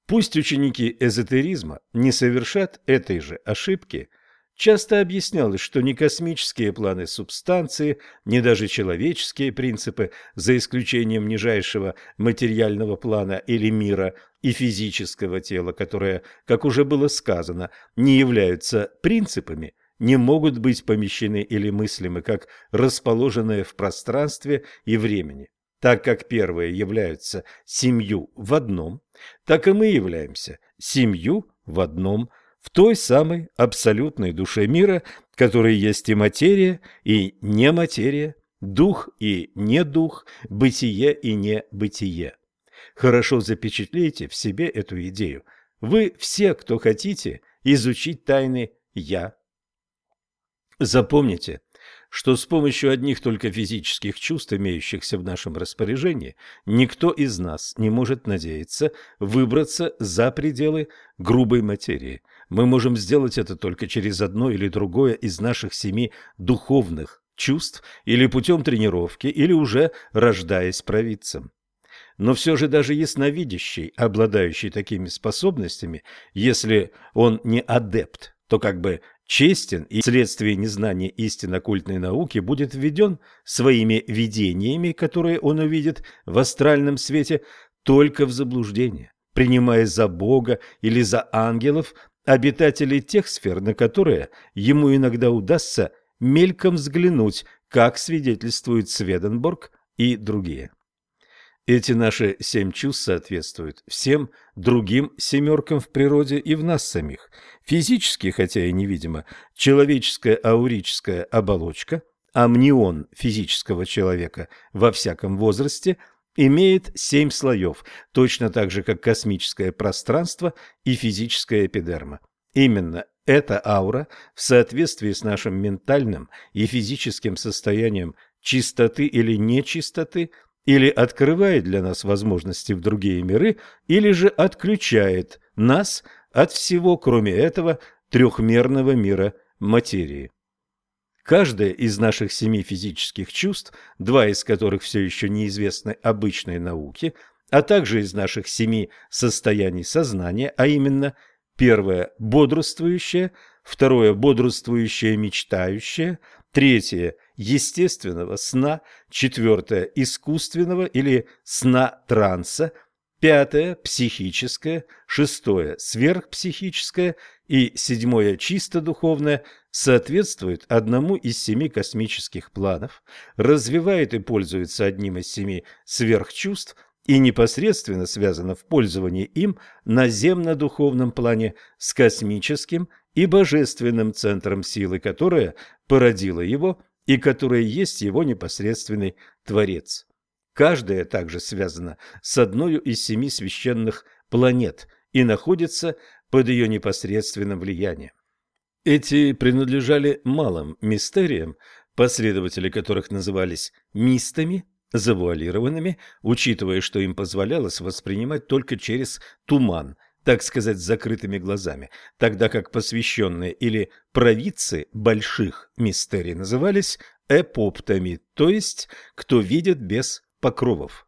Пусть ученики эзотеризма не совершат этой же ошибки – Часто объяснялось, что ни космические планы субстанции, ни даже человеческие принципы, за исключением нижайшего материального плана или мира и физического тела, которое, как уже было сказано, не являются принципами, не могут быть помещены или мыслимы как расположенные в пространстве и времени. Так как первые являются семью в одном, так и мы являемся семью в одном, в той самой абсолютной душе мира, которая есть и материя, и нематерия, дух и не дух, бытие и не бытие. Хорошо запечатлейте в себе эту идею. Вы все, кто хотите изучить тайны «я». Запомните, что с помощью одних только физических чувств, имеющихся в нашем распоряжении, никто из нас не может надеяться выбраться за пределы грубой материи. Мы можем сделать это только через одно или другое из наших семи духовных чувств или путем тренировки, или уже рождаясь провидцем. Но все же даже ясновидящий, обладающий такими способностями, если он не адепт, то как бы честен и вследствие незнания истин оккультной науки будет введен своими видениями, которые он увидит в астральном свете, только в заблуждение, принимая за Бога или за ангелов обитателей тех сфер, на которые ему иногда удастся мельком взглянуть, как свидетельствует Сведенборг и другие. Эти наши семь чувств соответствуют всем другим семеркам в природе и в нас самих. Физически, хотя и невидимо, человеческая аурическая оболочка, амнион физического человека во всяком возрасте, имеет семь слоев, точно так же, как космическое пространство и физическая эпидерма. Именно эта аура в соответствии с нашим ментальным и физическим состоянием чистоты или нечистоты – или открывает для нас возможности в другие миры, или же отключает нас от всего, кроме этого трехмерного мира материи. Каждое из наших семи физических чувств, два из которых все еще неизвестны обычной науке, а также из наших семи состояний сознания, а именно первое – бодрствующее, второе – бодрствующее мечтающее, третье – естественного сна, четвертое – искусственного или сна-транса, пятое – психическое, шестое – сверхпсихическое и седьмое – чисто духовное соответствует одному из семи космических планов, развивает и пользуется одним из семи сверхчувств и непосредственно связано в пользовании им на земно-духовном плане с космическим и божественным центром силы, которая породила его и которая есть его непосредственный Творец. Каждая также связана с одной из семи священных планет и находится под ее непосредственным влиянием. Эти принадлежали малым мистериям, последователи которых назывались мистами, завуалированными, учитывая, что им позволялось воспринимать только через туман, так сказать, с закрытыми глазами, тогда как посвященные или провидцы больших мистерий назывались эпоптами, то есть кто видит без покровов.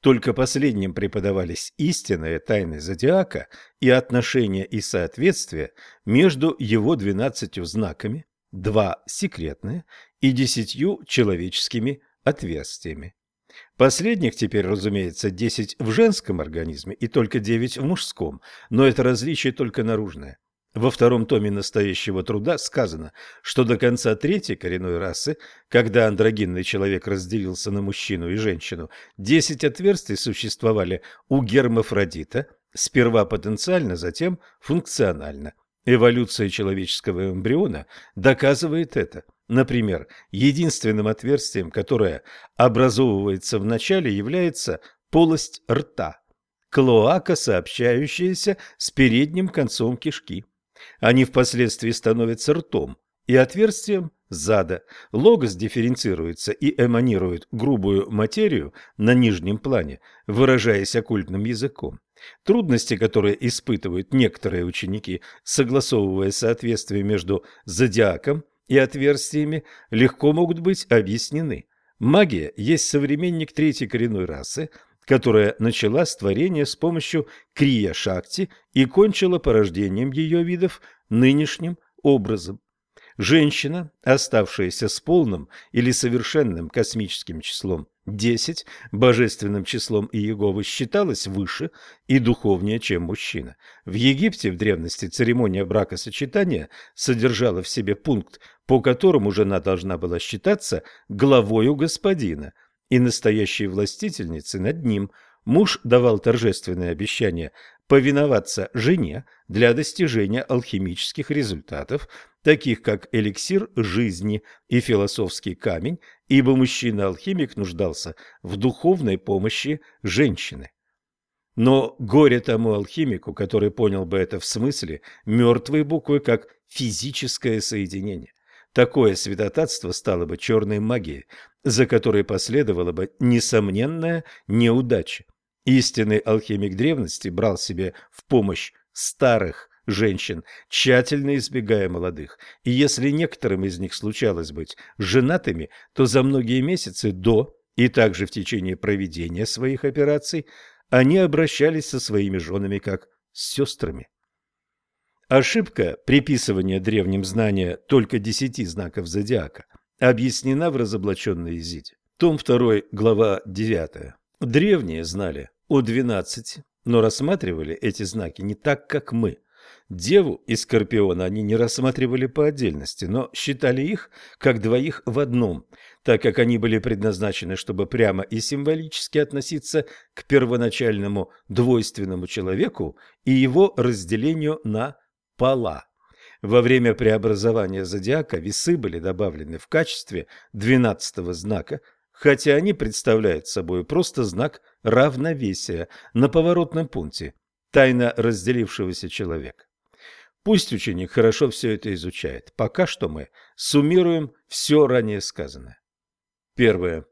Только последним преподавались истинные тайны зодиака и отношения и соответствия между его двенадцатью знаками, два секретные и десятью человеческими отверстиями. Последних теперь, разумеется, 10 в женском организме и только 9 в мужском, но это различие только наружное. Во втором томе настоящего труда сказано, что до конца третьей коренной расы, когда андрогинный человек разделился на мужчину и женщину, 10 отверстий существовали у гермафродита, сперва потенциально, затем функционально. Эволюция человеческого эмбриона доказывает это – Например, единственным отверстием, которое образовывается в начале, является полость рта, клоака, сообщающаяся с передним концом кишки. Они впоследствии становятся ртом и отверстием зада. Логос дифференцируется и эманирует грубую материю на нижнем плане, выражаясь оккультным языком. Трудности, которые испытывают некоторые ученики, согласовывая соответствие между зодиаком и отверстиями легко могут быть объяснены. Магия есть современник третьей коренной расы, которая начала творение с помощью крия-шакти и кончила порождением ее видов нынешним образом. Женщина, оставшаяся с полным или совершенным космическим числом Десять божественным числом Иеговы считалось выше и духовнее, чем мужчина. В Египте в древности церемония бракосочетания содержала в себе пункт, по которому жена должна была считаться главою господина и настоящей властительницей над ним. Муж давал торжественное обещание повиноваться жене для достижения алхимических результатов, таких как эликсир жизни и философский камень, ибо мужчина-алхимик нуждался в духовной помощи женщины. Но горе тому алхимику, который понял бы это в смысле мертвой буквы как физическое соединение. Такое святотатство стало бы черной магией, за которой последовала бы несомненная неудача. Истинный алхимик древности брал себе в помощь старых женщин, тщательно избегая молодых, и если некоторым из них случалось быть женатыми, то за многие месяцы до и также в течение проведения своих операций они обращались со своими женами как с сестрами. Ошибка приписывания древним знания только десяти знаков зодиака объяснена в разоблаченной Изиде. Том 2, глава 9. Древние знали о 12, но рассматривали эти знаки не так, как мы. Деву и Скорпиона они не рассматривали по отдельности, но считали их как двоих в одном, так как они были предназначены, чтобы прямо и символически относиться к первоначальному двойственному человеку и его разделению на пола. Во время преобразования зодиака весы были добавлены в качестве двенадцатого знака – хотя они представляют собой просто знак равновесия на поворотном пункте, тайно разделившегося человека. Пусть ученик хорошо все это изучает. Пока что мы суммируем все ранее сказанное. Первое.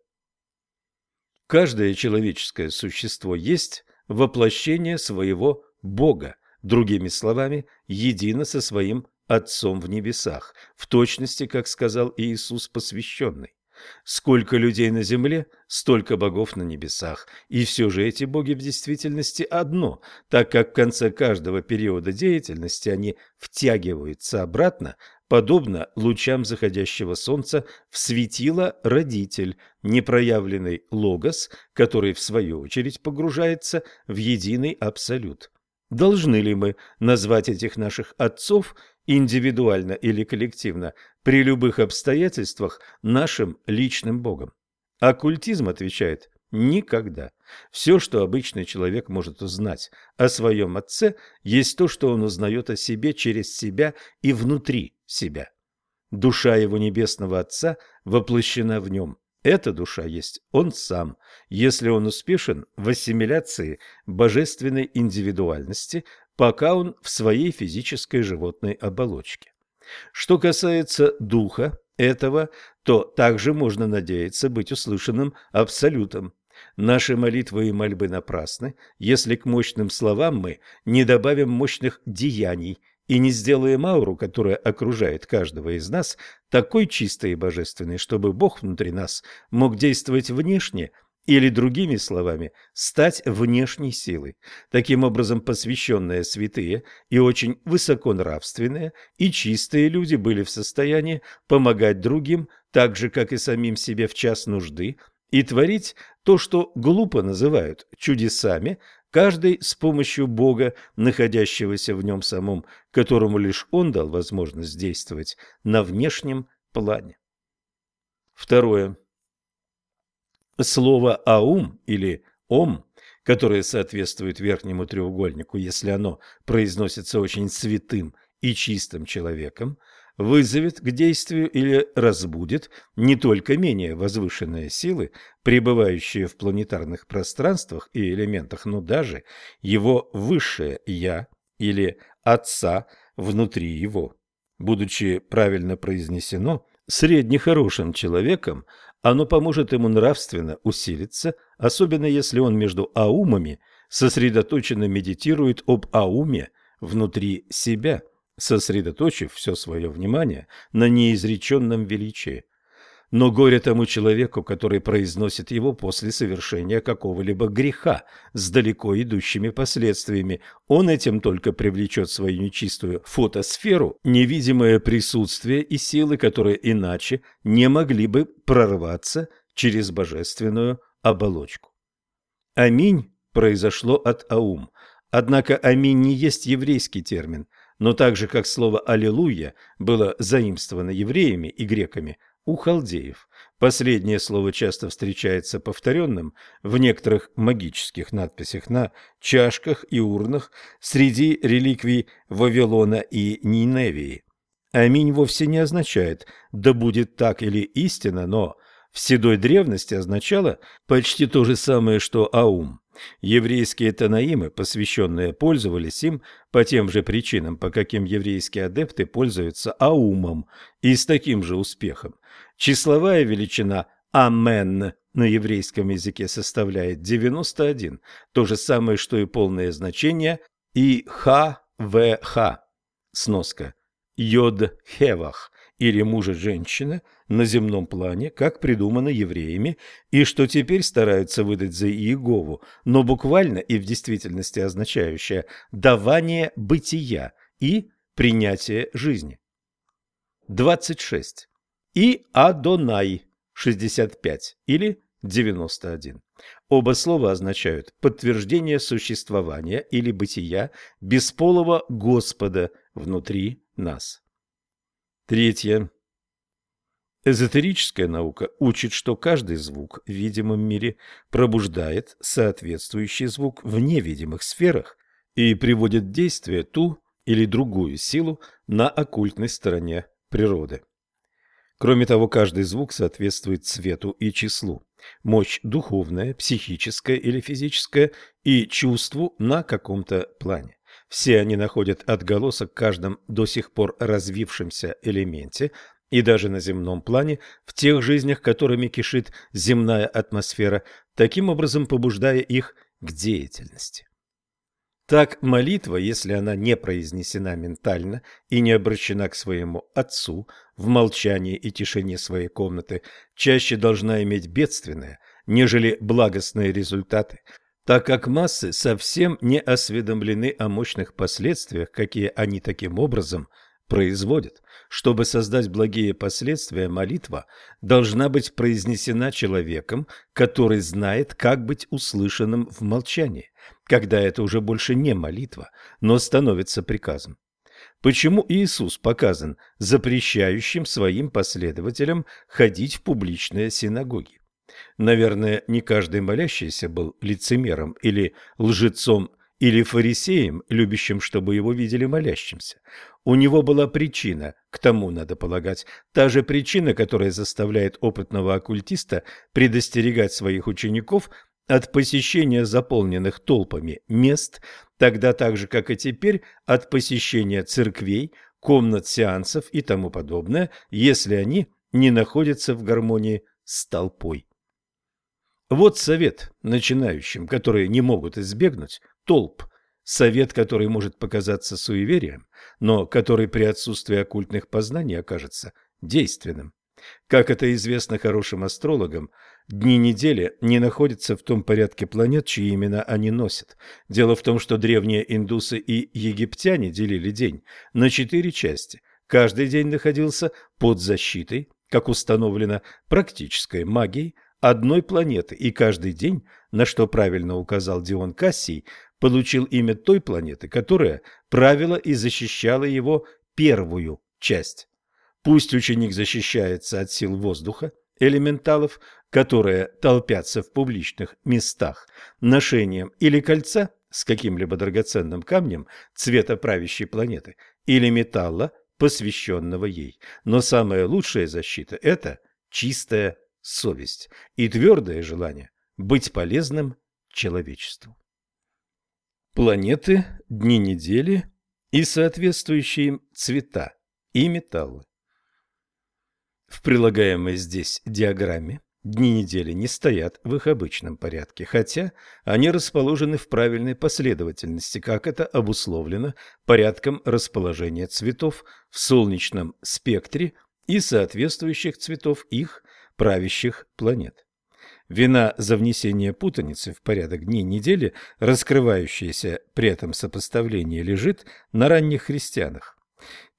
Каждое человеческое существо есть воплощение своего Бога, другими словами, едино со своим Отцом в небесах, в точности, как сказал Иисус посвященный. Сколько людей на земле, столько богов на небесах. И все же эти боги в действительности одно, так как в конце каждого периода деятельности они втягиваются обратно, подобно лучам заходящего солнца в светило родитель, непроявленный логос, который в свою очередь погружается в единый абсолют. Должны ли мы назвать этих наших отцов индивидуально или коллективно, при любых обстоятельствах нашим личным Богом. Оккультизм отвечает «никогда». Все, что обычный человек может узнать о своем отце, есть то, что он узнает о себе через себя и внутри себя. Душа его небесного отца воплощена в нем. Эта душа есть он сам, если он успешен в ассимиляции божественной индивидуальности пока он в своей физической животной оболочке. Что касается духа этого, то также можно надеяться быть услышанным абсолютом. Наши молитвы и мольбы напрасны, если к мощным словам мы не добавим мощных деяний и не сделаем ауру, которая окружает каждого из нас, такой чистой и божественной, чтобы Бог внутри нас мог действовать внешне – или, другими словами, стать внешней силой. Таким образом, посвященные святые и очень высоконравственные и чистые люди были в состоянии помогать другим, так же, как и самим себе в час нужды, и творить то, что глупо называют чудесами, каждый с помощью Бога, находящегося в нем самом, которому лишь Он дал возможность действовать на внешнем плане. Второе. Слово «аум» или «ом», которое соответствует верхнему треугольнику, если оно произносится очень святым и чистым человеком, вызовет к действию или разбудит не только менее возвышенные силы, пребывающие в планетарных пространствах и элементах, но даже его высшее «я» или «отца» внутри его. Будучи правильно произнесено, среднехорошим человеком оно поможет ему нравственно усилиться, особенно если он между аумами сосредоточенно медитирует об ауме внутри себя, сосредоточив все свое внимание на неизреченном величии. Но горе тому человеку, который произносит его после совершения какого-либо греха с далеко идущими последствиями. Он этим только привлечет свою нечистую фотосферу, невидимое присутствие и силы, которые иначе не могли бы прорваться через божественную оболочку. Аминь произошло от аум. Однако аминь не есть еврейский термин, но так же, как слово «аллилуйя» было заимствовано евреями и греками у халдеев. Последнее слово часто встречается повторенным в некоторых магических надписях на чашках и урнах среди реликвий Вавилона и Ниневии. Аминь вовсе не означает «да будет так» или «истина», но в седой древности означало почти то же самое, что «аум». Еврейские танаимы, посвященные, пользовались им по тем же причинам, по каким еврейские адепты пользуются аумом, и с таким же успехом. Числовая величина «амен» на еврейском языке составляет 91, то же самое, что и полное значение и «ха-в-ха». Сноска. Йод-хевах или мужа-женщина на земном плане, как придумано евреями, и что теперь стараются выдать за Иегову, но буквально и в действительности означающее «давание бытия» и «принятие жизни». 26. И Адонай 65 или 91. Оба слова означают подтверждение существования или бытия бесполого Господа внутри нас. Третье. Эзотерическая наука учит, что каждый звук в видимом мире пробуждает соответствующий звук в невидимых сферах и приводит в действие ту или другую силу на оккультной стороне природы. Кроме того, каждый звук соответствует цвету и числу, мощь духовная, психическая или физическая и чувству на каком-то плане. Все они находят отголосок в каждом до сих пор развившемся элементе и даже на земном плане, в тех жизнях, которыми кишит земная атмосфера, таким образом побуждая их к деятельности. Так молитва, если она не произнесена ментально и не обращена к своему отцу в молчании и тишине своей комнаты, чаще должна иметь бедственные, нежели благостные результаты – так как массы совсем не осведомлены о мощных последствиях, какие они таким образом производят. Чтобы создать благие последствия, молитва должна быть произнесена человеком, который знает, как быть услышанным в молчании, когда это уже больше не молитва, но становится приказом. Почему Иисус показан запрещающим своим последователям ходить в публичные синагоги? Наверное, не каждый молящийся был лицемером или лжецом или фарисеем, любящим, чтобы его видели молящимся. У него была причина, к тому надо полагать, та же причина, которая заставляет опытного оккультиста предостерегать своих учеников от посещения заполненных толпами мест, тогда так же, как и теперь, от посещения церквей, комнат сеансов и тому подобное, если они не находятся в гармонии с толпой. Вот совет начинающим, которые не могут избегнуть толп. Совет, который может показаться суеверием, но который при отсутствии оккультных познаний окажется действенным. Как это известно хорошим астрологам, дни недели не находятся в том порядке планет, чьи имена они носят. Дело в том, что древние индусы и египтяне делили день на четыре части. Каждый день находился под защитой, как установлено практической магией, одной планеты, и каждый день, на что правильно указал Дион Кассий, получил имя той планеты, которая правила и защищала его первую часть. Пусть ученик защищается от сил воздуха, элементалов, которые толпятся в публичных местах, ношением или кольца с каким-либо драгоценным камнем цвета правящей планеты или металла, посвященного ей. Но самая лучшая защита – это чистая совесть и твердое желание быть полезным человечеству. Планеты, дни недели и соответствующие им цвета и металлы. В прилагаемой здесь диаграмме дни недели не стоят в их обычном порядке, хотя они расположены в правильной последовательности, как это обусловлено порядком расположения цветов в солнечном спектре и соответствующих цветов их правящих планет. Вина за внесение путаницы в порядок дней недели, раскрывающаяся при этом сопоставлении, лежит на ранних христианах.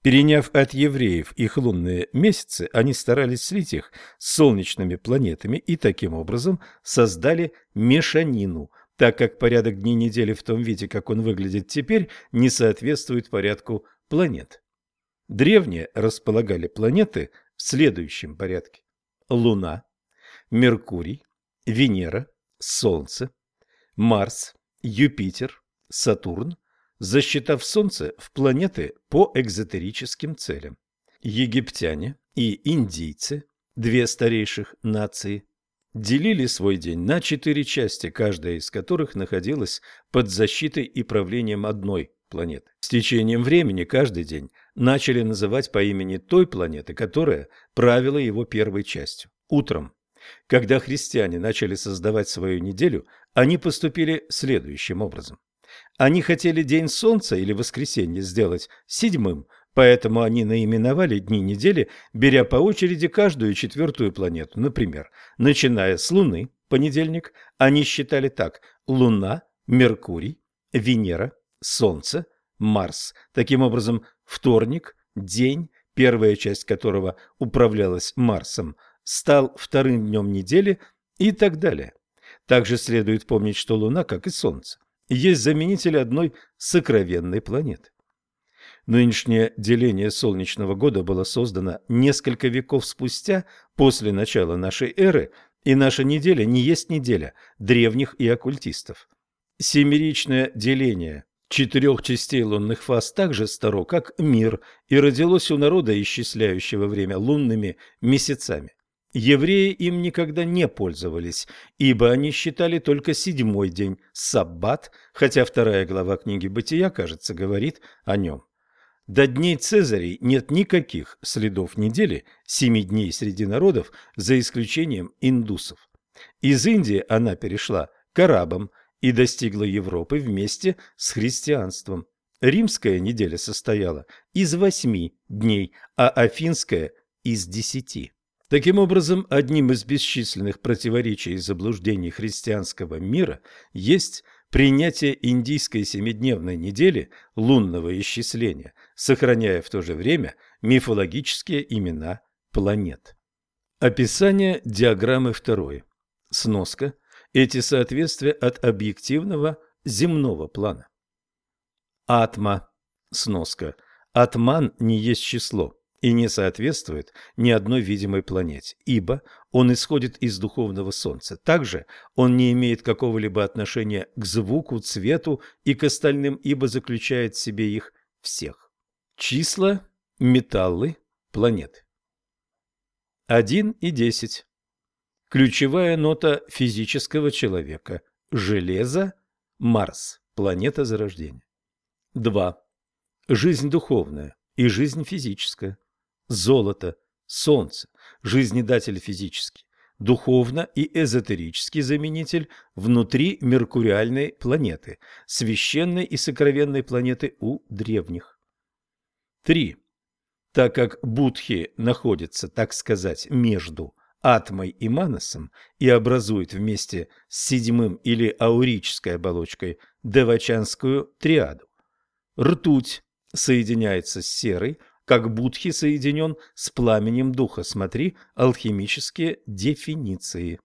Переняв от евреев их лунные месяцы, они старались слить их с солнечными планетами и таким образом создали мешанину, так как порядок дней недели в том виде, как он выглядит теперь, не соответствует порядку планет. Древние располагали планеты в следующем порядке. Луна, Меркурий, Венера, Солнце, Марс, Юпитер, Сатурн, засчитав Солнце в планеты по экзотерическим целям. Египтяне и индийцы, две старейших нации, делили свой день на четыре части, каждая из которых находилась под защитой и правлением одной планеты. С течением времени каждый день начали называть по имени той планеты, которая правила его первой частью – утром. Когда христиане начали создавать свою неделю, они поступили следующим образом. Они хотели день солнца или воскресенье сделать седьмым, поэтому они наименовали дни недели, беря по очереди каждую четвертую планету. Например, начиная с Луны, понедельник, они считали так – Луна, Меркурий, Венера, Солнце, Марс. Таким образом, вторник, день, первая часть которого управлялась Марсом, стал вторым днем недели и так далее. Также следует помнить, что Луна, как и Солнце, есть заменитель одной сокровенной планеты. Нынешнее деление солнечного года было создано несколько веков спустя после начала нашей эры, и наша неделя не есть неделя древних и оккультистов. Семеричное деление четырех частей лунных фаз так же старо, как мир, и родилось у народа, исчисляющего время лунными месяцами. Евреи им никогда не пользовались, ибо они считали только седьмой день – саббат, хотя вторая глава книги «Бытия», кажется, говорит о нем. До дней Цезарей нет никаких следов недели, семи дней среди народов, за исключением индусов. Из Индии она перешла к арабам и достигла Европы вместе с христианством. Римская неделя состояла из восьми дней, а афинская – из десяти. Таким образом, одним из бесчисленных противоречий и заблуждений христианского мира есть принятие индийской семидневной недели лунного исчисления, сохраняя в то же время мифологические имена планет. Описание диаграммы второй. Сноска. Эти соответствия от объективного земного плана. Атма. Сноска. Атман не есть число и не соответствует ни одной видимой планете, ибо он исходит из духовного солнца. Также он не имеет какого-либо отношения к звуку, цвету и к остальным, ибо заключает в себе их всех. Числа, металлы, планеты. 1 и 10. Ключевая нота физического человека. Железо, Марс, планета зарождения. 2. Жизнь духовная и жизнь физическая золото, солнце, жизнедатель физический, духовно и эзотерический заменитель внутри меркуриальной планеты, священной и сокровенной планеты у древних. 3. Так как будхи находятся, так сказать, между атмой и манасом и образуют вместе с седьмым или аурической оболочкой девачанскую триаду. Ртуть соединяется с серой, как Будхи соединен с пламенем духа. Смотри алхимические дефиниции.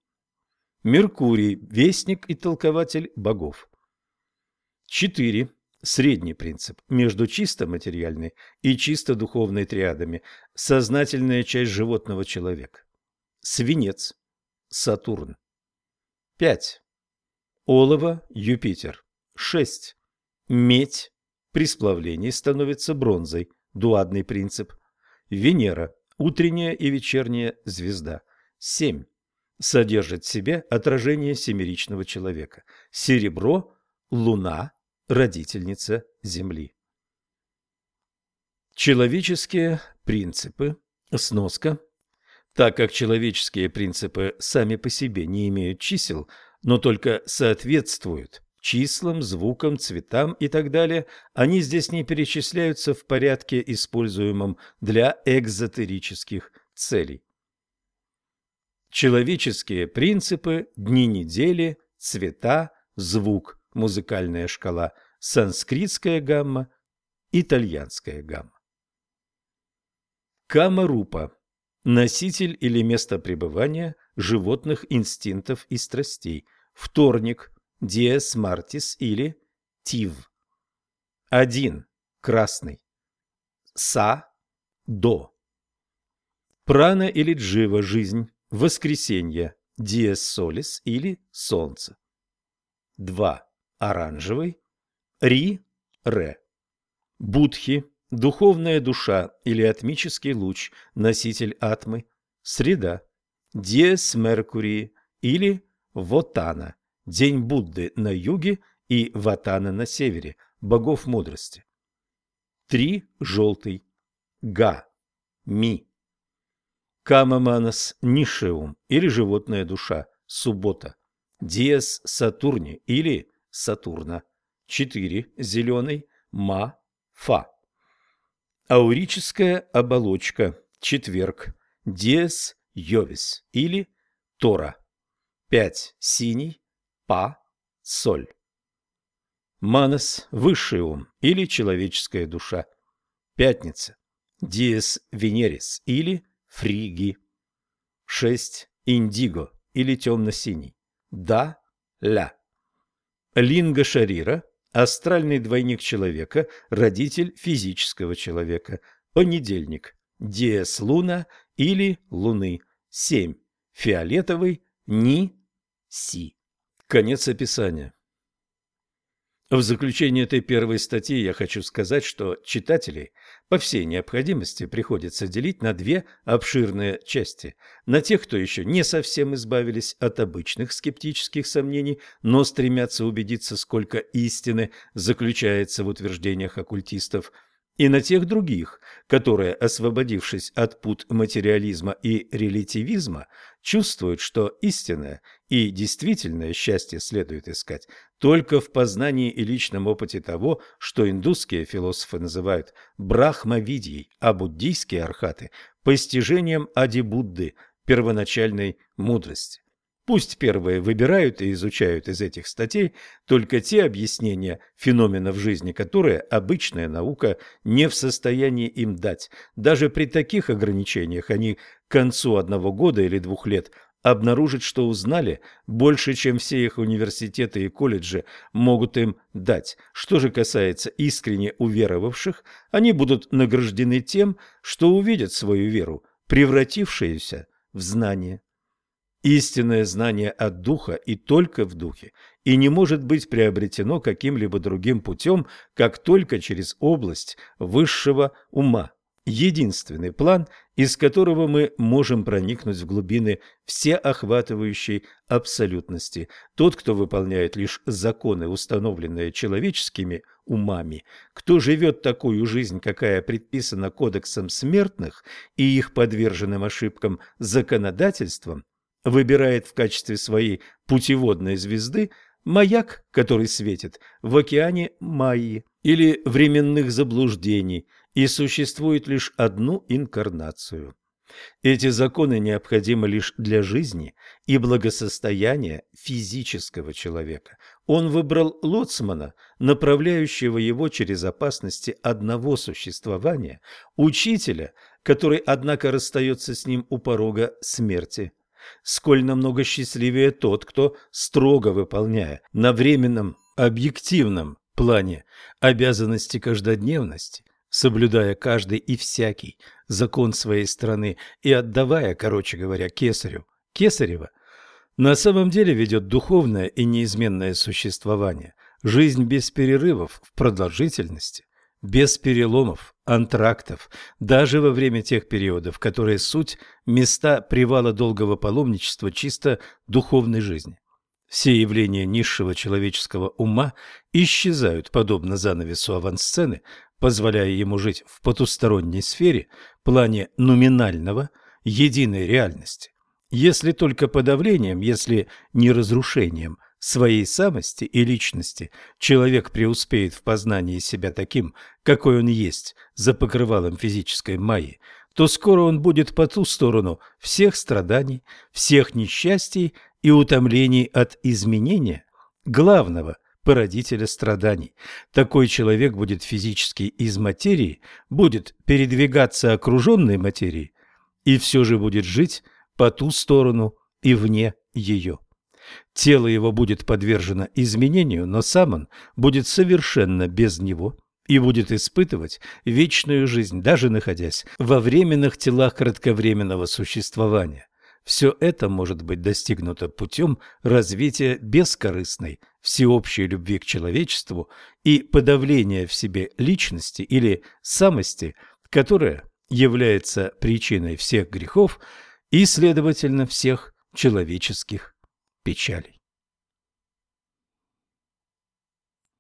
Меркурий – вестник и толкователь богов. 4. Средний принцип между чисто материальной и чисто духовной триадами. Сознательная часть животного человека. Свинец. Сатурн. 5. Олово. Юпитер. 6. Медь при сплавлении становится бронзой дуадный принцип. Венера, утренняя и вечерняя звезда. 7. Содержит в себе отражение семеричного человека. Серебро, луна, родительница Земли. Человеческие принципы. Сноска. Так как человеческие принципы сами по себе не имеют чисел, но только соответствуют числам, звукам, цветам и так далее, они здесь не перечисляются в порядке, используемом для экзотерических целей. Человеческие принципы, дни недели, цвета, звук, музыкальная шкала, санскритская гамма, итальянская гамма. Камарупа – носитель или место пребывания животных инстинктов и страстей. Вторник – диес мартис или тив. Один – красный. Са – до. Прана или джива – жизнь. Воскресенье – диес солис или солнце. Два – оранжевый. Ри – ре. Будхи – духовная душа или атмический луч, носитель атмы. Среда – диес меркурии или вотана – день Будды на юге и ватана на севере, богов мудрости. Три – желтый. Га – ми. Камаманас – нишеум или животная душа, суббота. Диас Сатурни или Сатурна. Четыре – зеленый. Ма – фа. Аурическая оболочка, четверг. Диас Йовис или Тора. Пять – синий. Па – соль. Манас – высший ум или человеческая душа. Пятница. Диес Венерис или Фриги. Шесть. Индиго или темно-синий. Да, ля. Линга Шарира – астральный двойник человека, родитель физического человека. Понедельник. Диес Луна или Луны. Семь. Фиолетовый Ни Си. Конец описания. В заключение этой первой статьи я хочу сказать, что читателей по всей необходимости приходится делить на две обширные части. На тех, кто еще не совсем избавились от обычных скептических сомнений, но стремятся убедиться, сколько истины заключается в утверждениях оккультистов – и на тех других, которые, освободившись от пут материализма и релятивизма, чувствуют, что истинное и действительное счастье следует искать только в познании и личном опыте того, что индусские философы называют брахмавидией, а буддийские архаты – постижением ади-будды, первоначальной мудрости. Пусть первые выбирают и изучают из этих статей только те объяснения феноменов жизни, которые обычная наука не в состоянии им дать. Даже при таких ограничениях они к концу одного года или двух лет обнаружат, что узнали больше, чем все их университеты и колледжи могут им дать. Что же касается искренне уверовавших, они будут награждены тем, что увидят свою веру, превратившуюся в знание. Истинное знание от Духа и только в Духе, и не может быть приобретено каким-либо другим путем, как только через область высшего ума. Единственный план, из которого мы можем проникнуть в глубины всеохватывающей абсолютности. Тот, кто выполняет лишь законы, установленные человеческими умами, кто живет такую жизнь, какая предписана кодексом смертных и их подверженным ошибкам законодательством, выбирает в качестве своей путеводной звезды маяк, который светит в океане Майи или временных заблуждений и существует лишь одну инкарнацию. Эти законы необходимы лишь для жизни и благосостояния физического человека. Он выбрал лоцмана, направляющего его через опасности одного существования, учителя, который, однако, расстается с ним у порога смерти сколь намного счастливее тот, кто, строго выполняя на временном объективном плане обязанности каждодневности, соблюдая каждый и всякий закон своей страны и отдавая, короче говоря, кесарю, кесарева, на самом деле ведет духовное и неизменное существование, жизнь без перерывов в продолжительности, без переломов, антрактов, даже во время тех периодов, которые суть места привала долгого паломничества чисто духовной жизни. Все явления низшего человеческого ума исчезают, подобно занавесу авансцены, позволяя ему жить в потусторонней сфере, плане номинального, единой реальности. Если только подавлением, если не разрушением своей самости и личности человек преуспеет в познании себя таким, какой он есть, за покрывалом физической майи, то скоро он будет по ту сторону всех страданий, всех несчастий и утомлений от изменения, главного породителя страданий. Такой человек будет физически из материи, будет передвигаться окруженной материей и все же будет жить по ту сторону и вне ее. Тело его будет подвержено изменению, но сам он будет совершенно без него и будет испытывать вечную жизнь, даже находясь во временных телах кратковременного существования. Все это может быть достигнуто путем развития бескорыстной, всеобщей любви к человечеству и подавления в себе личности или самости, которая является причиной всех грехов и, следовательно, всех человеческих печалей.